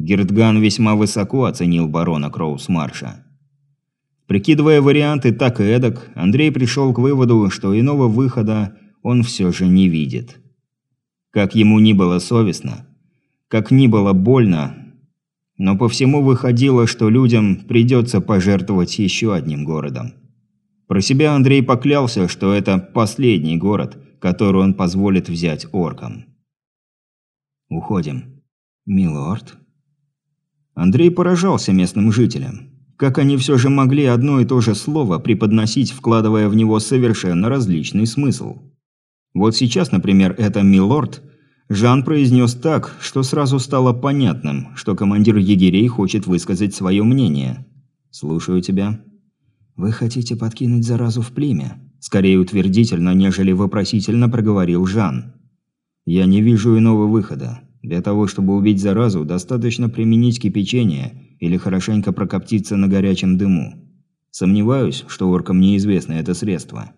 Гертган весьма высоко оценил барона Кроусмарша. Прикидывая варианты так и эдак, Андрей пришел к выводу, что иного выхода он все же не видит. Как ему ни было совестно, как ни было больно, но по всему выходило, что людям придется пожертвовать еще одним городом. Про себя Андрей поклялся, что это последний город, который он позволит взять оркам. «Уходим». «Милорд?» Андрей поражался местным жителям. Как они все же могли одно и то же слово преподносить, вкладывая в него совершенно различный смысл? Вот сейчас, например, это «милорд» Жан произнес так, что сразу стало понятным, что командир егерей хочет высказать свое мнение. «Слушаю тебя». «Вы хотите подкинуть заразу в племя?» Скорее утвердительно, нежели вопросительно проговорил Жан. «Я не вижу иного выхода. Для того, чтобы убить заразу, достаточно применить кипячение или хорошенько прокоптиться на горячем дыму. Сомневаюсь, что оркам неизвестно это средство».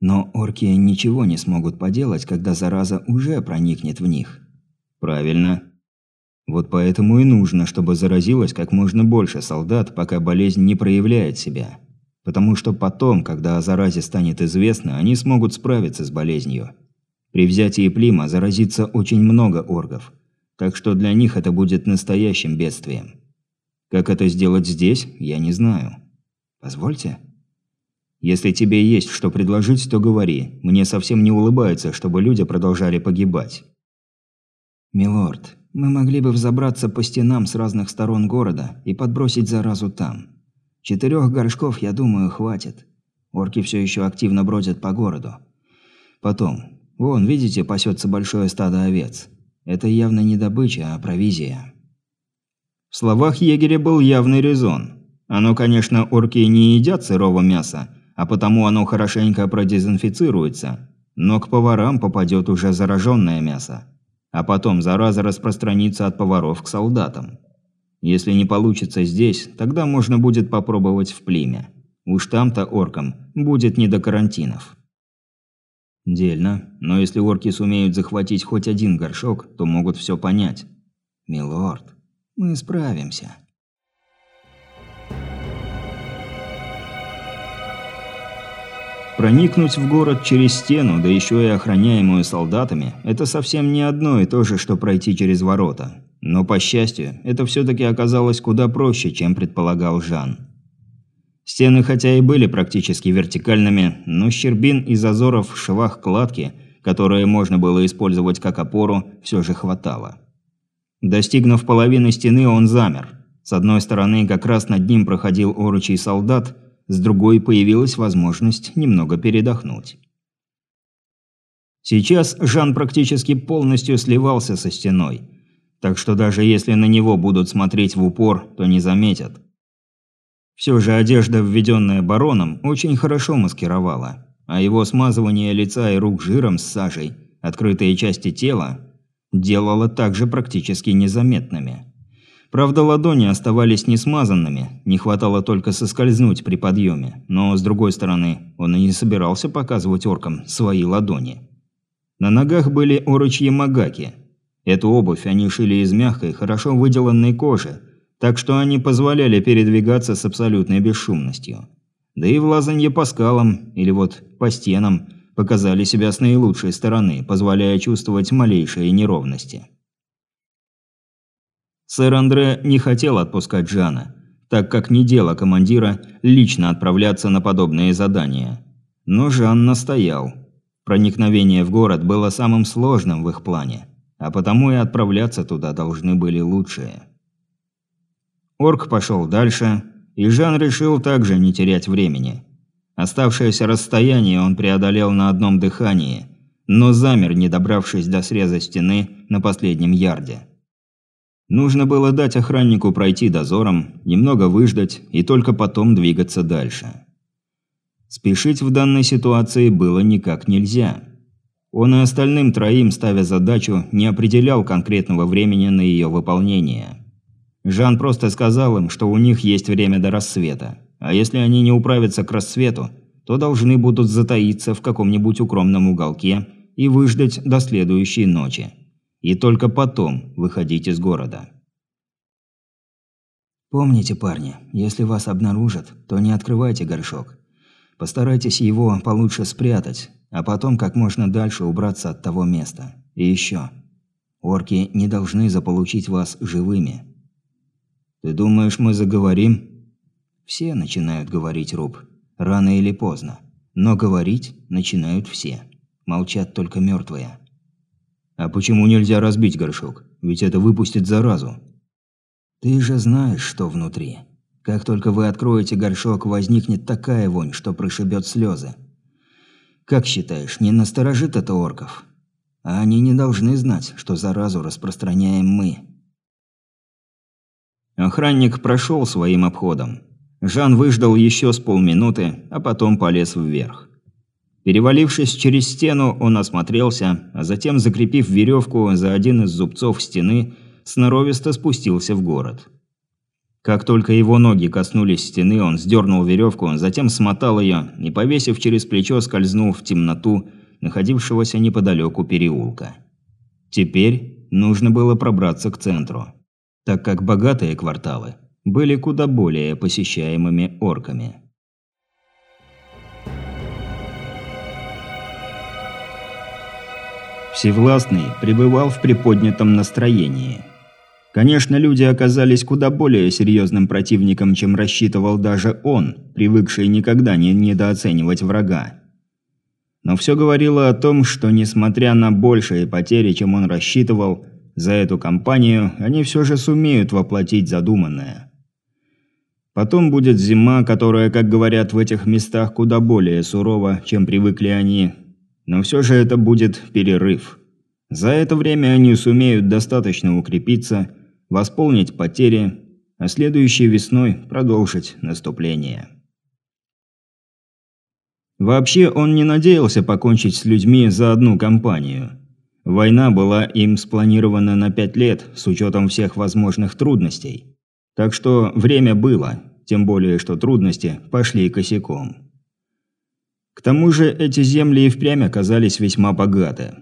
Но орки ничего не смогут поделать, когда зараза уже проникнет в них. Правильно. Вот поэтому и нужно, чтобы заразилось как можно больше солдат, пока болезнь не проявляет себя. Потому что потом, когда о заразе станет известно, они смогут справиться с болезнью. При взятии Плима заразится очень много оргов. Так что для них это будет настоящим бедствием. Как это сделать здесь, я не знаю. Позвольте. Если тебе есть что предложить, то говори. Мне совсем не улыбается, чтобы люди продолжали погибать. Милорд, мы могли бы взобраться по стенам с разных сторон города и подбросить заразу там. Четырех горшков, я думаю, хватит. Орки все еще активно бродят по городу. Потом, вон, видите, пасется большое стадо овец. Это явно не добыча, а провизия. В словах егеря был явный резон. Оно, конечно, орки не едят сырого мяса, а потому оно хорошенько продезинфицируется, но к поварам попадет уже зараженное мясо. А потом зараза распространится от поваров к солдатам. Если не получится здесь, тогда можно будет попробовать в племя. Уж там-то оркам будет не до карантинов. Дельно, но если орки сумеют захватить хоть один горшок, то могут все понять. Милорд, мы справимся. Проникнуть в город через стену, да еще и охраняемую солдатами, это совсем не одно и то же, что пройти через ворота. Но, по счастью, это все-таки оказалось куда проще, чем предполагал Жан. Стены хотя и были практически вертикальными, но щербин и зазоров в швах кладки, которые можно было использовать как опору, все же хватало. Достигнув половины стены, он замер. С одной стороны, как раз над ним проходил орочий солдат, с другой появилась возможность немного передохнуть. Сейчас Жан практически полностью сливался со стеной, так что даже если на него будут смотреть в упор, то не заметят. Все же одежда, введенная бароном, очень хорошо маскировала, а его смазывание лица и рук жиром с сажей, открытые части тела, делало также практически незаметными. Правда, ладони оставались несмазанными, не хватало только соскользнуть при подъеме, но, с другой стороны, он и не собирался показывать оркам свои ладони. На ногах были орочьи магаки. Эту обувь они шили из мягкой, хорошо выделанной кожи, так что они позволяли передвигаться с абсолютной бесшумностью. Да и в лазанье по скалам, или вот по стенам, показали себя с наилучшей стороны, позволяя чувствовать малейшие неровности. Сэр Андре не хотел отпускать Жана, так как не дело командира лично отправляться на подобные задания. Но Жан настоял. Проникновение в город было самым сложным в их плане, а потому и отправляться туда должны были лучшие. Орк пошел дальше, и Жан решил также не терять времени. Оставшееся расстояние он преодолел на одном дыхании, но замер, не добравшись до среза стены на последнем ярде. Нужно было дать охраннику пройти дозором, немного выждать и только потом двигаться дальше. Спешить в данной ситуации было никак нельзя. Он и остальным троим, ставя задачу, не определял конкретного времени на ее выполнение. Жан просто сказал им, что у них есть время до рассвета, а если они не управятся к рассвету, то должны будут затаиться в каком-нибудь укромном уголке и выждать до следующей ночи и только потом выходить из города. Помните, парни, если вас обнаружат, то не открывайте горшок. Постарайтесь его получше спрятать, а потом как можно дальше убраться от того места. И еще. Орки не должны заполучить вас живыми. Ты думаешь, мы заговорим? Все начинают говорить, Руб. Рано или поздно. Но говорить начинают все. Молчат только мертвые. А почему нельзя разбить горшок? Ведь это выпустит заразу. Ты же знаешь, что внутри. Как только вы откроете горшок, возникнет такая вонь, что прошибет слезы. Как считаешь, не насторожит это орков? А они не должны знать, что заразу распространяем мы. Охранник прошел своим обходом. Жан выждал еще с полминуты, а потом полез вверх. Перевалившись через стену, он осмотрелся, а затем, закрепив веревку за один из зубцов стены, сноровисто спустился в город. Как только его ноги коснулись стены, он сдернул веревку, затем смотал ее и, повесив через плечо, скользнул в темноту находившегося неподалеку переулка. Теперь нужно было пробраться к центру, так как богатые кварталы были куда более посещаемыми орками. Всевластный пребывал в приподнятом настроении – Конечно, люди оказались куда более серьезным противником, чем рассчитывал даже он, привыкший никогда не недооценивать врага. Но все говорило о том, что несмотря на большие потери, чем он рассчитывал, за эту кампанию они все же сумеют воплотить задуманное. Потом будет зима, которая, как говорят в этих местах, куда более сурова, чем привыкли они. Но все же это будет перерыв. За это время они сумеют достаточно укрепиться – восполнить потери, а следующей весной продолжить наступление. Вообще он не надеялся покончить с людьми за одну кампанию. Война была им спланирована на пять лет, с учетом всех возможных трудностей. Так что время было, тем более что трудности пошли косяком. К тому же эти земли и впрямь оказались весьма богаты.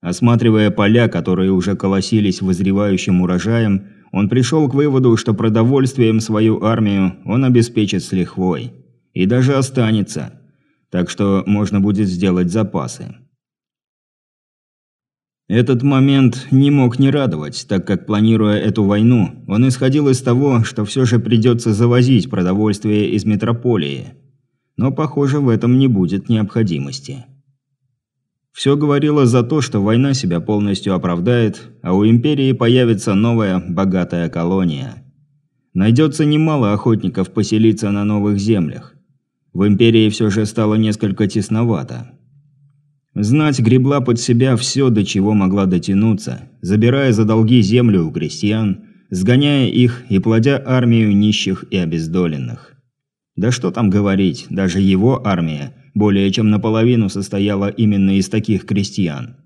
Осматривая поля, которые уже колосились вызревающим урожаем, он пришел к выводу, что продовольствием свою армию он обеспечит с лихвой. И даже останется. Так что можно будет сделать запасы. Этот момент не мог не радовать, так как, планируя эту войну, он исходил из того, что все же придется завозить продовольствие из метрополии. Но, похоже, в этом не будет необходимости. Все говорило за то, что война себя полностью оправдает, а у Империи появится новая, богатая колония. Найдется немало охотников поселиться на новых землях. В Империи все же стало несколько тесновато. Знать гребла под себя все, до чего могла дотянуться, забирая за долги землю у крестьян, сгоняя их и плодя армию нищих и обездоленных. Да что там говорить, даже его армия – более чем наполовину состояла именно из таких крестьян.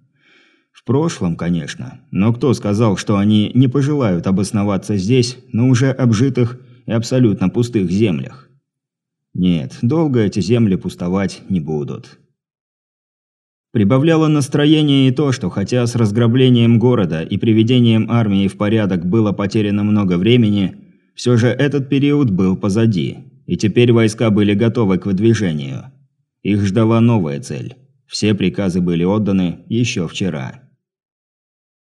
В прошлом, конечно, но кто сказал, что они не пожелают обосноваться здесь, на уже обжитых и абсолютно пустых землях? Нет, долго эти земли пустовать не будут. Прибавляло настроение и то, что хотя с разграблением города и приведением армии в порядок было потеряно много времени, все же этот период был позади, и теперь войска были готовы к выдвижению. Их ждала новая цель. Все приказы были отданы еще вчера.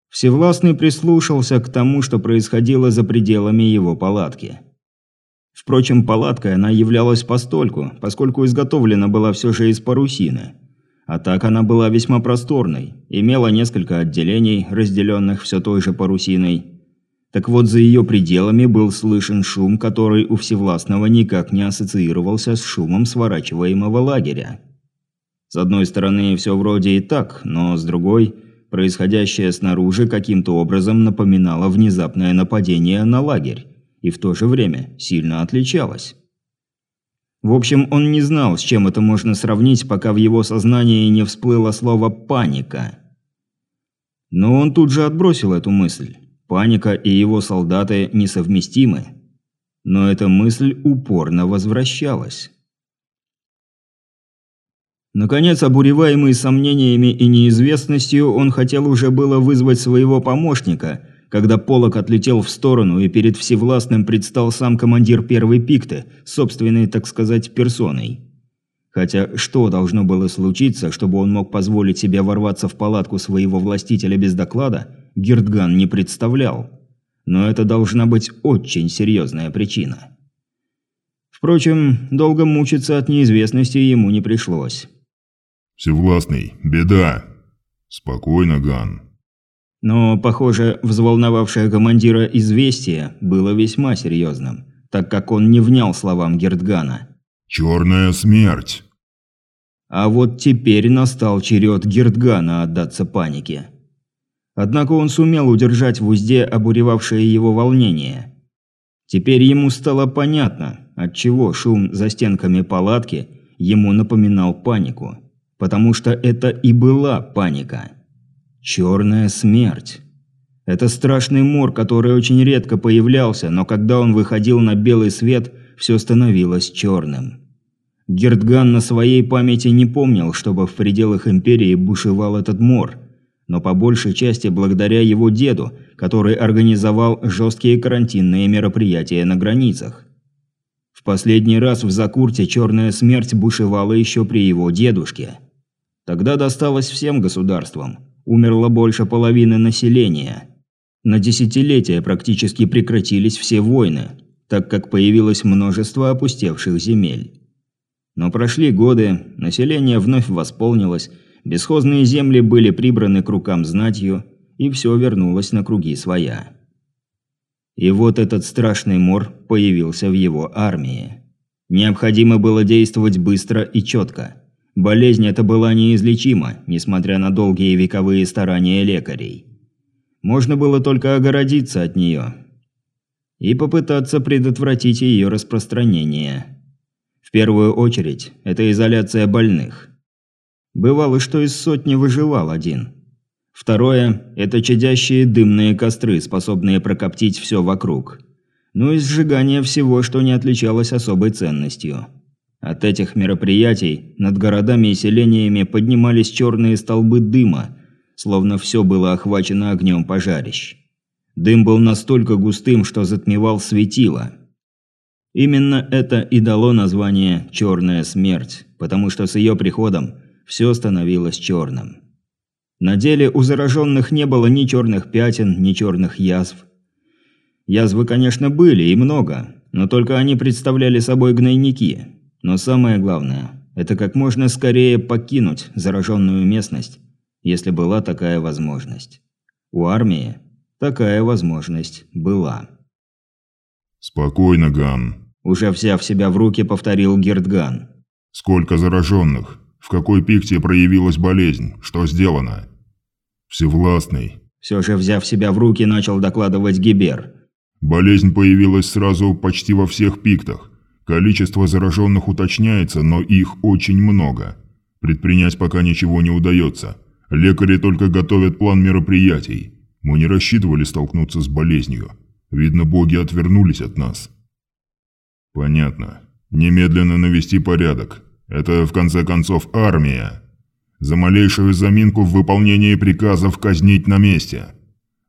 Всевластный прислушался к тому, что происходило за пределами его палатки. Впрочем, палаткой она являлась постольку, поскольку изготовлена была все же из парусины. А так она была весьма просторной, имела несколько отделений, разделенных все той же парусиной, так вот, за ее пределами был слышен шум, который у Всевластного никак не ассоциировался с шумом сворачиваемого лагеря. С одной стороны, все вроде и так, но с другой, происходящее снаружи каким-то образом напоминало внезапное нападение на лагерь, и в то же время сильно отличалось. В общем, он не знал, с чем это можно сравнить, пока в его сознании не всплыло слово «паника». Но он тут же отбросил эту мысль. Паника и его солдаты несовместимы. Но эта мысль упорно возвращалась. Наконец, обуреваемый сомнениями и неизвестностью, он хотел уже было вызвать своего помощника, когда полок отлетел в сторону, и перед Всевластным предстал сам командир первой пикты, собственной, так сказать, персоной. Хотя что должно было случиться, чтобы он мог позволить себе ворваться в палатку своего властителя без доклада, Гирдган не представлял. Но это должна быть очень серьезная причина. Впрочем, долго мучиться от неизвестности ему не пришлось. «Всевластный, беда!» «Спокойно, Ган». Но, похоже, взволновавшее командира известие было весьма серьезным, так как он не внял словам Гертгана. «Черная смерть!» А вот теперь настал черед Гертгана отдаться панике. Однако он сумел удержать в узде обуревавшее его волнение. Теперь ему стало понятно, отчего шум за стенками палатки ему напоминал панику. Потому что это и была паника. Черная смерть. Это страшный мор, который очень редко появлялся, но когда он выходил на белый свет, все становилось черным. Гертган на своей памяти не помнил, чтобы в пределах Империи бушевал этот мор – но по большей части благодаря его деду, который организовал жесткие карантинные мероприятия на границах. В последний раз в Закурте черная смерть бушевала еще при его дедушке. Тогда досталось всем государствам. Умерло больше половины населения. На десятилетия практически прекратились все войны, так как появилось множество опустевших земель. Но прошли годы, население вновь восполнилось, Бесхозные земли были прибраны к рукам знатью, и все вернулось на круги своя. И вот этот страшный мор появился в его армии. Необходимо было действовать быстро и четко. Болезнь эта была неизлечима, несмотря на долгие вековые старания лекарей. Можно было только огородиться от нее и попытаться предотвратить ее распространение. В первую очередь, это изоляция больных. Бывало, что из сотни выживал один. Второе – это чадящие дымные костры, способные прокоптить все вокруг. Ну и сжигание всего, что не отличалось особой ценностью. От этих мероприятий над городами и селениями поднимались черные столбы дыма, словно все было охвачено огнем пожарищ. Дым был настолько густым, что затмевал светило. Именно это и дало название «Черная смерть», потому что с ее приходом все становилось черным. На деле у зараженных не было ни черных пятен, ни черных язв. Язвы, конечно, были и много, но только они представляли собой гнойники. Но самое главное – это как можно скорее покинуть зараженную местность, если была такая возможность. У армии такая возможность была. «Спокойно, Ган», – уже взяв себя в руки, повторил Гертган. «Сколько зараженных? В какой пикте проявилась болезнь? Что сделано? Всевластный. Все же, взяв себя в руки, начал докладывать Гибер. Болезнь появилась сразу почти во всех пиктах. Количество зараженных уточняется, но их очень много. Предпринять пока ничего не удается. Лекари только готовят план мероприятий. Мы не рассчитывали столкнуться с болезнью. Видно, боги отвернулись от нас. Понятно. Немедленно навести порядок. Это, в конце концов, армия. За малейшую заминку в выполнении приказов казнить на месте.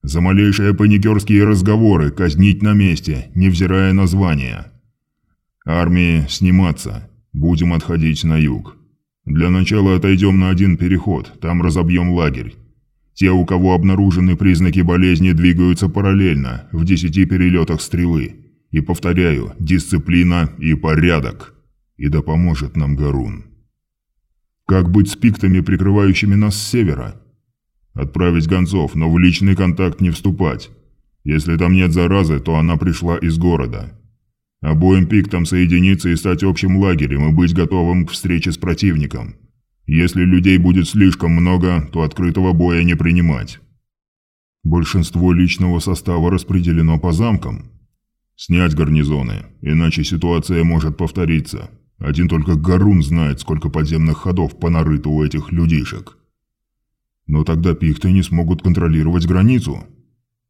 За малейшие паникерские разговоры казнить на месте, невзирая на звание. Армии сниматься. Будем отходить на юг. Для начала отойдем на один переход, там разобьем лагерь. Те, у кого обнаружены признаки болезни, двигаются параллельно, в десяти перелетах стрелы. И повторяю, дисциплина и порядок и да поможет нам Гарун. Как быть с пиктами, прикрывающими нас с севера? Отправить гонцов, но в личный контакт не вступать. Если там нет заразы, то она пришла из города. Обоим пиктам соединиться и стать общим лагерем и быть готовым к встрече с противником. Если людей будет слишком много, то открытого боя не принимать. Большинство личного состава распределено по замкам. Снять гарнизоны, иначе ситуация может повториться. Один только Гарун знает, сколько подземных ходов понарыто у этих людишек. Но тогда пихты не смогут контролировать границу.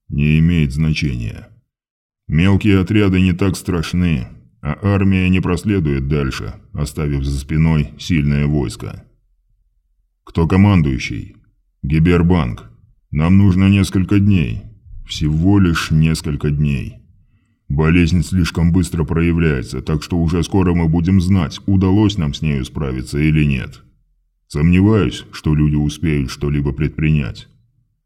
Не имеет значения. Мелкие отряды не так страшны, а армия не проследует дальше, оставив за спиной сильное войско. Кто командующий? Гибербанк. Нам нужно несколько дней. Всего лишь несколько дней. Болезнь слишком быстро проявляется, так что уже скоро мы будем знать, удалось нам с нею справиться или нет. Сомневаюсь, что люди успеют что-либо предпринять.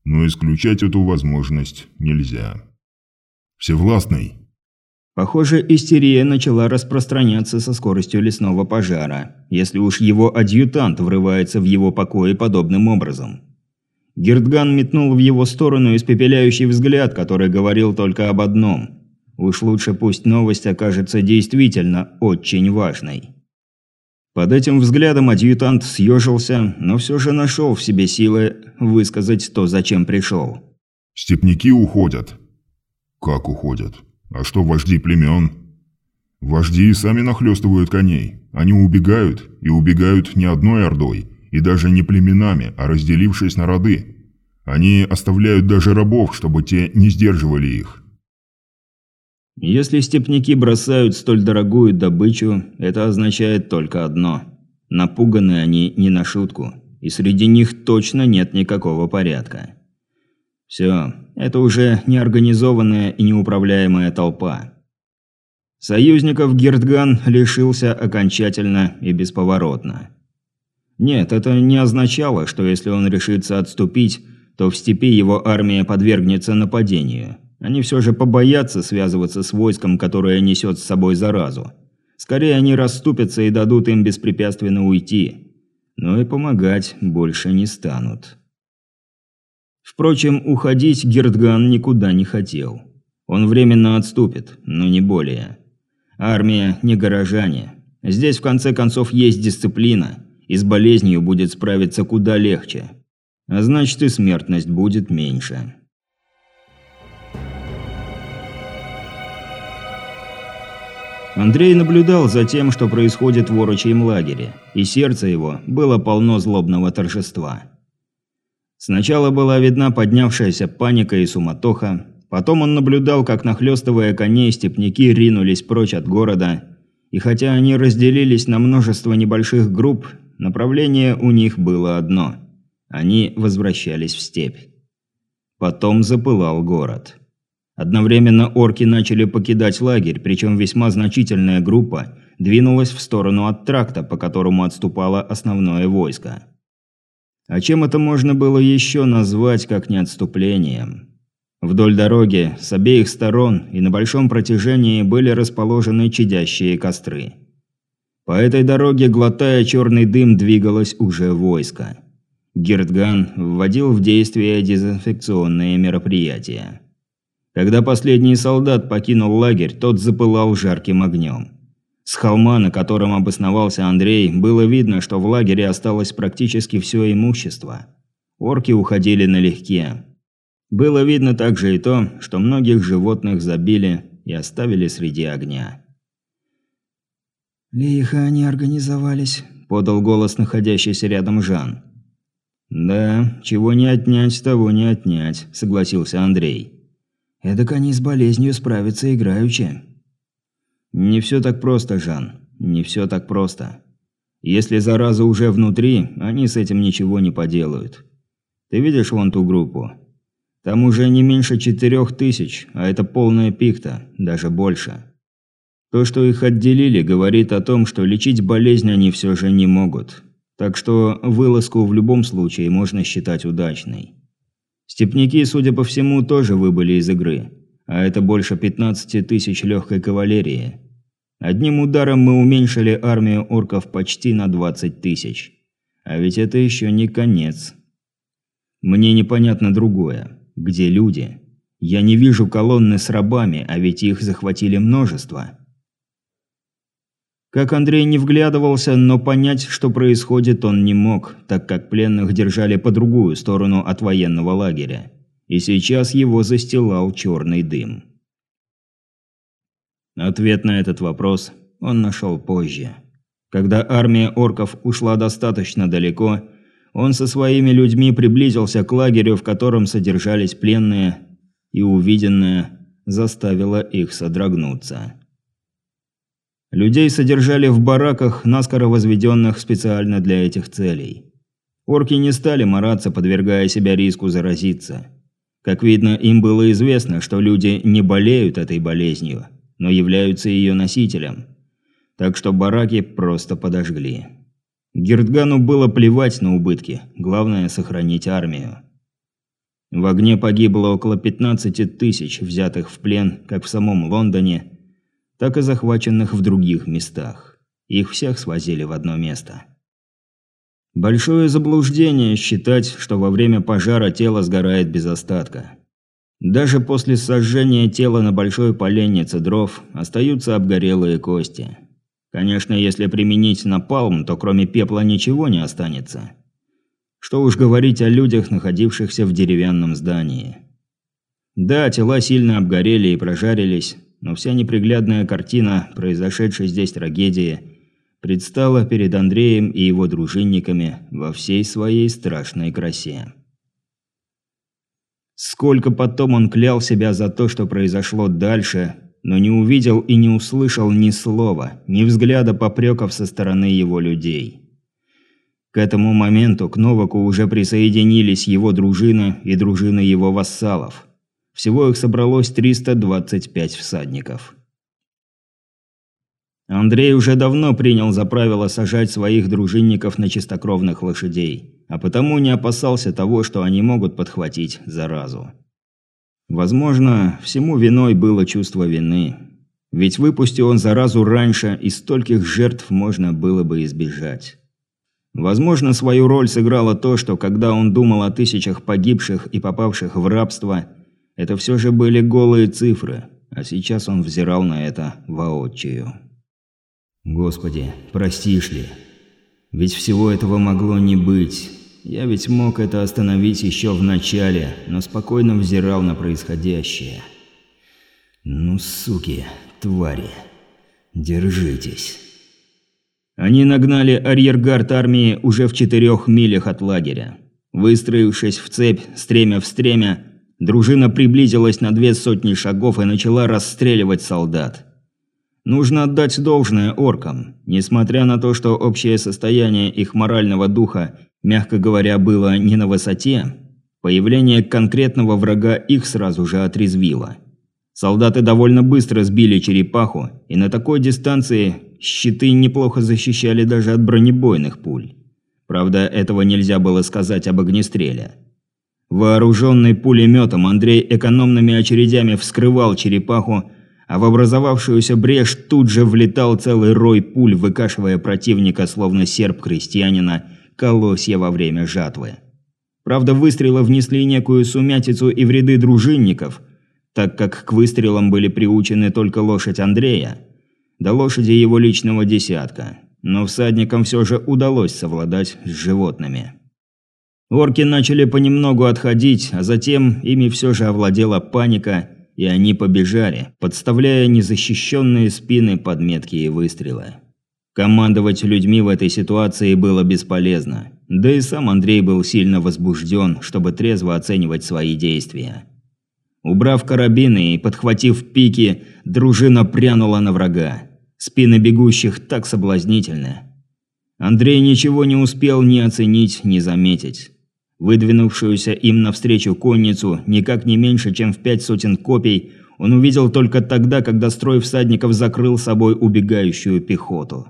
Но исключать эту возможность нельзя. Всевластный. Похоже, истерия начала распространяться со скоростью лесного пожара, если уж его адъютант врывается в его покои подобным образом. Гирдган метнул в его сторону испепеляющий взгляд, который говорил только об одном – Уж лучше пусть новость окажется действительно очень важной. Под этим взглядом адъютант съежился, но все же нашел в себе силы высказать то, зачем пришел. «Степняки уходят». «Как уходят? А что вожди племен?» «Вожди сами нахлестывают коней. Они убегают, и убегают не одной ордой, и даже не племенами, а разделившись на роды. Они оставляют даже рабов, чтобы те не сдерживали их». Если степняки бросают столь дорогую добычу, это означает только одно. Напуганы они не на шутку, и среди них точно нет никакого порядка. Все, это уже неорганизованная и неуправляемая толпа. Союзников Гертган лишился окончательно и бесповоротно. Нет, это не означало, что если он решится отступить, то в степи его армия подвергнется нападению – они все же побоятся связываться с войском, которое несет с собой заразу. Скорее они расступятся и дадут им беспрепятственно уйти. Но и помогать больше не станут. Впрочем, уходить Гертган никуда не хотел. Он временно отступит, но не более. Армия не горожане. Здесь в конце концов есть дисциплина, и с болезнью будет справиться куда легче. А значит и смертность будет меньше. Андрей наблюдал за тем, что происходит в орочьем лагере, и сердце его было полно злобного торжества. Сначала была видна поднявшаяся паника и суматоха, потом он наблюдал, как нахлёстывая коней степняки ринулись прочь от города, и хотя они разделились на множество небольших групп, направление у них было одно – они возвращались в степь. Потом запылал город. Одновременно орки начали покидать лагерь, причем весьма значительная группа двинулась в сторону от тракта, по которому отступало основное войско. А чем это можно было еще назвать, как не отступлением? Вдоль дороги, с обеих сторон и на большом протяжении были расположены чадящие костры. По этой дороге, глотая черный дым, двигалось уже войско. Гиртган вводил в действие дезинфекционные мероприятия. Когда последний солдат покинул лагерь, тот запылал жарким огнем. С холма, на котором обосновался Андрей, было видно, что в лагере осталось практически все имущество. Орки уходили налегке. Было видно также и то, что многих животных забили и оставили среди огня. «Лихо они организовались», – подал голос находящийся рядом Жан. «Да, чего не отнять, того не отнять», – согласился Андрей. Эдак они с болезнью справятся играючи. Не все так просто, Жан. Не все так просто. Если зараза уже внутри, они с этим ничего не поделают. Ты видишь вон ту группу? Там уже не меньше четырех тысяч, а это полная пихта, даже больше. То, что их отделили, говорит о том, что лечить болезнь они все же не могут. Так что вылазку в любом случае можно считать удачной. Степняки, судя по всему, тоже выбыли из игры. А это больше 15 тысяч легкой кавалерии. Одним ударом мы уменьшили армию орков почти на 20 тысяч. А ведь это еще не конец. Мне непонятно другое. Где люди? Я не вижу колонны с рабами, а ведь их захватили множество. Как Андрей не вглядывался, но понять, что происходит, он не мог, так как пленных держали по другую сторону от военного лагеря. И сейчас его застилал черный дым. Ответ на этот вопрос он нашел позже. Когда армия орков ушла достаточно далеко, он со своими людьми приблизился к лагерю, в котором содержались пленные, и увиденное заставило их содрогнуться. Людей содержали в бараках, наскоро возведенных специально для этих целей. Орки не стали мараться, подвергая себя риску заразиться. Как видно, им было известно, что люди не болеют этой болезнью, но являются ее носителем. Так что бараки просто подожгли. Гирдгану было плевать на убытки, главное – сохранить армию. В огне погибло около 15 тысяч, взятых в плен как в самом Лондоне – так и захваченных в других местах. Их всех свозили в одно место. Большое заблуждение считать, что во время пожара тело сгорает без остатка. Даже после сожжения тела на большой поленнице дров остаются обгорелые кости. Конечно, если применить напалм, то кроме пепла ничего не останется. Что уж говорить о людях, находившихся в деревянном здании. Да, тела сильно обгорели и прожарились, но вся неприглядная картина произошедшей здесь трагедии предстала перед Андреем и его дружинниками во всей своей страшной красе. Сколько потом он клял себя за то, что произошло дальше, но не увидел и не услышал ни слова, ни взгляда попреков со стороны его людей. К этому моменту к Новаку уже присоединились его дружина и дружина его вассалов. Всего их собралось 325 всадников. Андрей уже давно принял за правило сажать своих дружинников на чистокровных лошадей, а потому не опасался того, что они могут подхватить заразу. Возможно, всему виной было чувство вины. Ведь выпусти он заразу раньше, и стольких жертв можно было бы избежать. Возможно, свою роль сыграло то, что когда он думал о тысячах погибших и попавших в рабство, это все же были голые цифры, а сейчас он взирал на это воочию. Господи, простишь ли? Ведь всего этого могло не быть. Я ведь мог это остановить еще в начале, но спокойно взирал на происходящее. Ну, суки, твари, держитесь. Они нагнали арьергард армии уже в четырех милях от лагеря. Выстроившись в цепь, стремя в стремя, дружина приблизилась на две сотни шагов и начала расстреливать солдат. Нужно отдать должное оркам. Несмотря на то, что общее состояние их морального духа, мягко говоря, было не на высоте, появление конкретного врага их сразу же отрезвило. Солдаты довольно быстро сбили черепаху, и на такой дистанции щиты неплохо защищали даже от бронебойных пуль. Правда, этого нельзя было сказать об огнестреле. Вооруженный пулеметом Андрей экономными очередями вскрывал черепаху, а в образовавшуюся брешь тут же влетал целый рой пуль, выкашивая противника, словно серп крестьянина, колосья во время жатвы. Правда, выстрелы внесли некую сумятицу и в ряды дружинников, так как к выстрелам были приучены только лошадь Андрея, да лошади его личного десятка, но всадникам все же удалось совладать с животными. Орки начали понемногу отходить, а затем ими все же овладела паника – и они побежали, подставляя незащищенные спины под меткие выстрелы. Командовать людьми в этой ситуации было бесполезно, да и сам Андрей был сильно возбужден, чтобы трезво оценивать свои действия. Убрав карабины и подхватив пики, дружина прянула на врага. Спины бегущих так соблазнительны. Андрей ничего не успел ни оценить, ни заметить. Выдвинувшуюся им навстречу конницу, никак не меньше, чем в пять сотен копий, он увидел только тогда, когда строй всадников закрыл собой убегающую пехоту.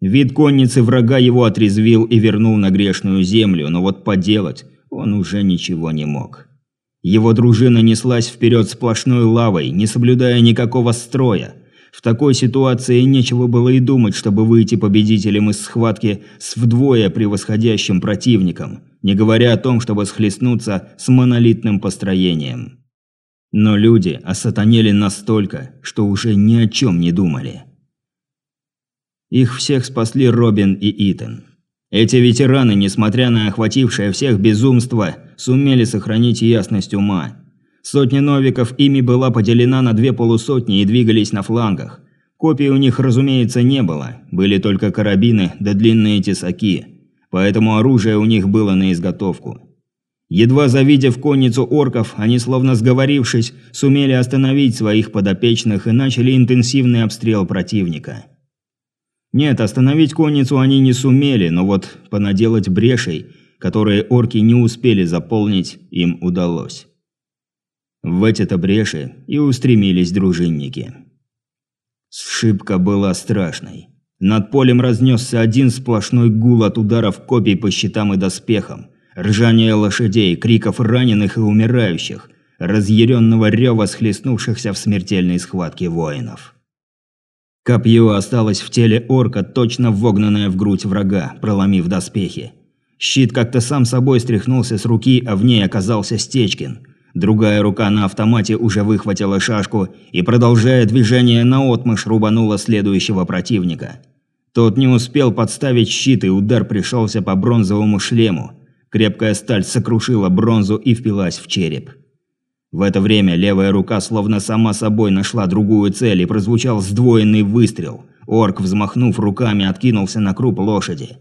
Вид конницы врага его отрезвил и вернул на грешную землю, но вот поделать он уже ничего не мог. Его дружина неслась вперед сплошной лавой, не соблюдая никакого строя. В такой ситуации нечего было и думать, чтобы выйти победителем из схватки с вдвое превосходящим противником – не говоря о том, чтобы схлестнуться с монолитным построением. Но люди осатанели настолько, что уже ни о чем не думали. Их всех спасли Робин и Итан. Эти ветераны, несмотря на охватившее всех безумство, сумели сохранить ясность ума. Сотня новиков ими была поделена на две полусотни и двигались на флангах. Копий у них, разумеется, не было, были только карабины да длинные тесаки – поэтому оружие у них было на изготовку. Едва завидев конницу орков, они, словно сговорившись, сумели остановить своих подопечных и начали интенсивный обстрел противника. Нет, остановить конницу они не сумели, но вот понаделать брешей, которые орки не успели заполнить, им удалось. В эти-то бреши и устремились дружинники. Сшибка была страшной. Над полем разнесся один сплошной гул от ударов копий по щитам и доспехам, ржание лошадей, криков раненых и умирающих, разъяренного рева схлестнувшихся в смертельной схватке воинов. Копье осталось в теле орка, точно вогнанное в грудь врага, проломив доспехи. Щит как-то сам собой стряхнулся с руки, а в ней оказался Стечкин. Другая рука на автомате уже выхватила шашку и, продолжая движение наотмашь, рубанула следующего противника. Тот не успел подставить щит, и удар пришелся по бронзовому шлему. Крепкая сталь сокрушила бронзу и впилась в череп. В это время левая рука словно сама собой нашла другую цель и прозвучал сдвоенный выстрел. Орк, взмахнув руками, откинулся на круп лошади.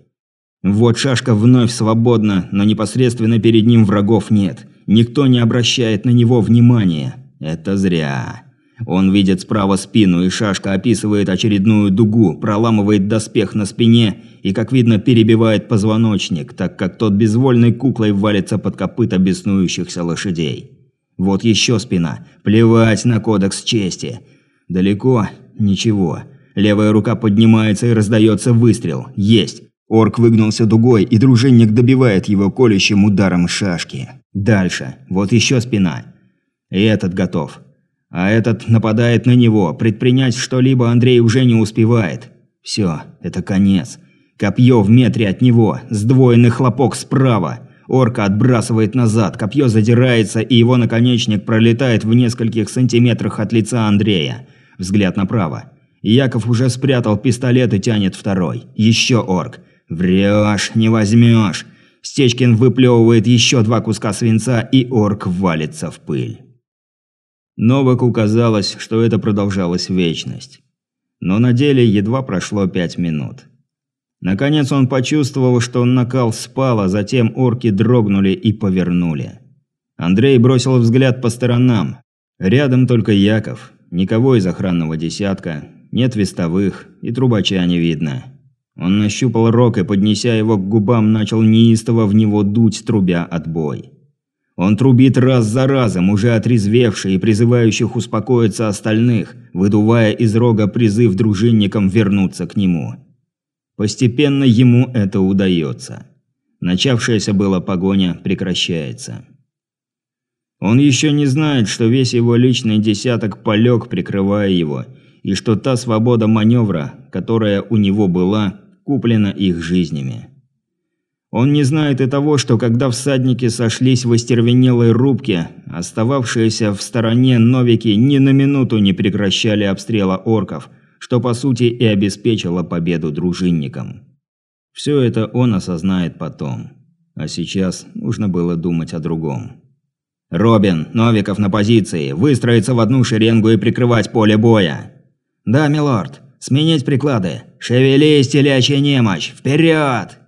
Вот шашка вновь свободна, но непосредственно перед ним врагов нет. Никто не обращает на него внимания. Это зря. Он видит справа спину, и шашка описывает очередную дугу, проламывает доспех на спине и, как видно, перебивает позвоночник, так как тот безвольной куклой валится под копыта беснующихся лошадей. Вот еще спина. Плевать на кодекс чести. Далеко? Ничего. Левая рука поднимается и раздается выстрел. Есть. Орк выгнулся дугой, и дружинник добивает его колющим ударом шашки. Дальше. Вот еще спина. И этот готов. А этот нападает на него. Предпринять что-либо Андрей уже не успевает. Все, это конец. Копье в метре от него. Сдвоенный хлопок справа. Орка отбрасывает назад, копье задирается, и его наконечник пролетает в нескольких сантиметрах от лица Андрея. Взгляд направо. Яков уже спрятал пистолет и тянет второй. Еще орк. «Врешь, не возьмешь!» Стечкин выплевывает еще два куска свинца, и орк валится в пыль. Новаку казалось, что это продолжалось вечность. Но на деле едва прошло пять минут. Наконец он почувствовал, что накал спал, а затем орки дрогнули и повернули. Андрей бросил взгляд по сторонам. Рядом только Яков, никого из охранного десятка, нет вестовых и трубача не видно. Он нащупал рог и, поднеся его к губам, начал неистово в него дуть, трубя отбой. Он трубит раз за разом, уже отрезвевший и призывающих успокоиться остальных, выдувая из рога призыв дружинникам вернуться к нему. Постепенно ему это удается. Начавшаяся была погоня прекращается. Он еще не знает, что весь его личный десяток полег, прикрывая его, и что та свобода маневра, которая у него была, куплена их жизнями. Он не знает и того, что когда всадники сошлись в остервенелой рубке, остававшиеся в стороне новики ни на минуту не прекращали обстрела орков, что по сути и обеспечило победу дружинникам. Все это он осознает потом. А сейчас нужно было думать о другом. «Робин, Новиков на позиции, выстроиться в одну шеренгу и прикрывать поле боя!» «Да, милорд!» Сменить приклады! Шевелись, телячья немощь! Вперед!»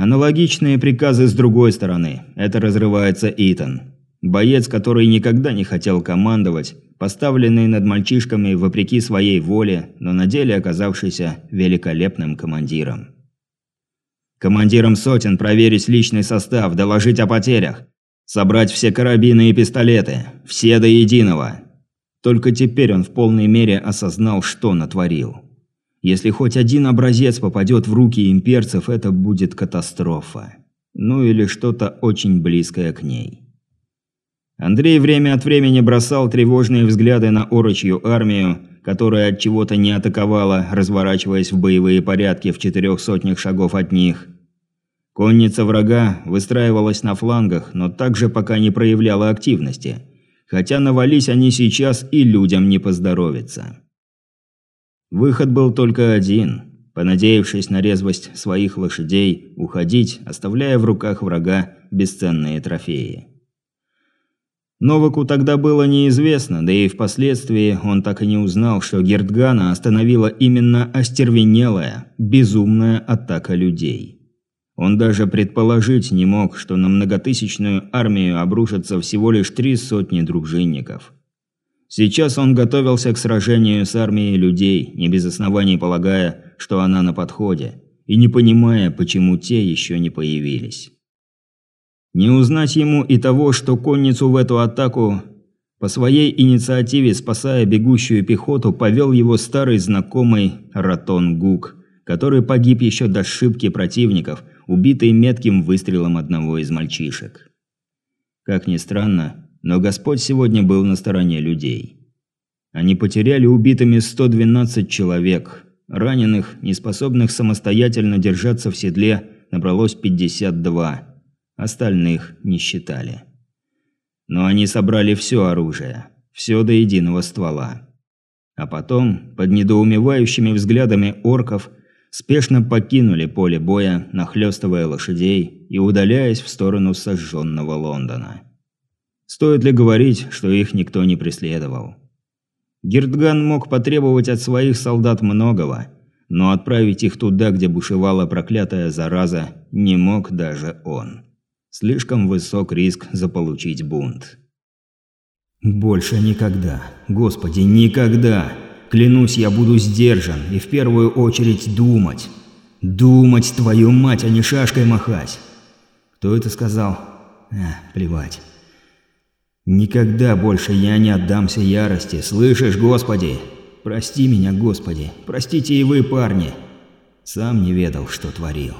Аналогичные приказы с другой стороны. Это разрывается Итан. Боец, который никогда не хотел командовать, поставленный над мальчишками вопреки своей воле, но на деле оказавшийся великолепным командиром. Командирам сотен проверить личный состав, доложить о потерях. Собрать все карабины и пистолеты. Все до единого. Только теперь он в полной мере осознал, что натворил. Если хоть один образец попадет в руки имперцев, это будет катастрофа. Ну или что-то очень близкое к ней. Андрей время от времени бросал тревожные взгляды на орочью армию, которая от чего-то не атаковала, разворачиваясь в боевые порядки в четырех сотнях шагов от них. Конница врага выстраивалась на флангах, но также пока не проявляла активности – хотя навались они сейчас и людям не поздоровится. Выход был только один – понадеявшись на резвость своих лошадей, уходить, оставляя в руках врага бесценные трофеи. Новаку тогда было неизвестно, да и впоследствии он так и не узнал, что Гертгана остановила именно остервенелая, безумная атака людей. Он даже предположить не мог, что на многотысячную армию обрушатся всего лишь три сотни дружинников. Сейчас он готовился к сражению с армией людей, не без оснований полагая, что она на подходе, и не понимая, почему те еще не появились. Не узнать ему и того, что конницу в эту атаку, по своей инициативе спасая бегущую пехоту, повел его старый знакомый Ратон Гук, который погиб еще до шибки противников – убитый метким выстрелом одного из мальчишек. Как ни странно, но Господь сегодня был на стороне людей. Они потеряли убитыми 112 человек, раненых, неспособных самостоятельно держаться в седле, набралось 52, остальных не считали. Но они собрали все оружие, все до единого ствола. А потом, под недоумевающими взглядами орков, спешно покинули поле боя, нахлёстывая лошадей и удаляясь в сторону сожженного Лондона. Стоит ли говорить, что их никто не преследовал? Гирдган мог потребовать от своих солдат многого, но отправить их туда, где бушевала проклятая зараза, не мог даже он. Слишком высок риск заполучить бунт. «Больше никогда. Господи, никогда!» Клянусь, я буду сдержан и в первую очередь думать. Думать, твою мать, а не шашкой махать. Кто это сказал? А, плевать. Никогда больше я не отдамся ярости, слышишь, Господи? Прости меня, Господи. Простите и вы, парни. Сам не ведал, что творил.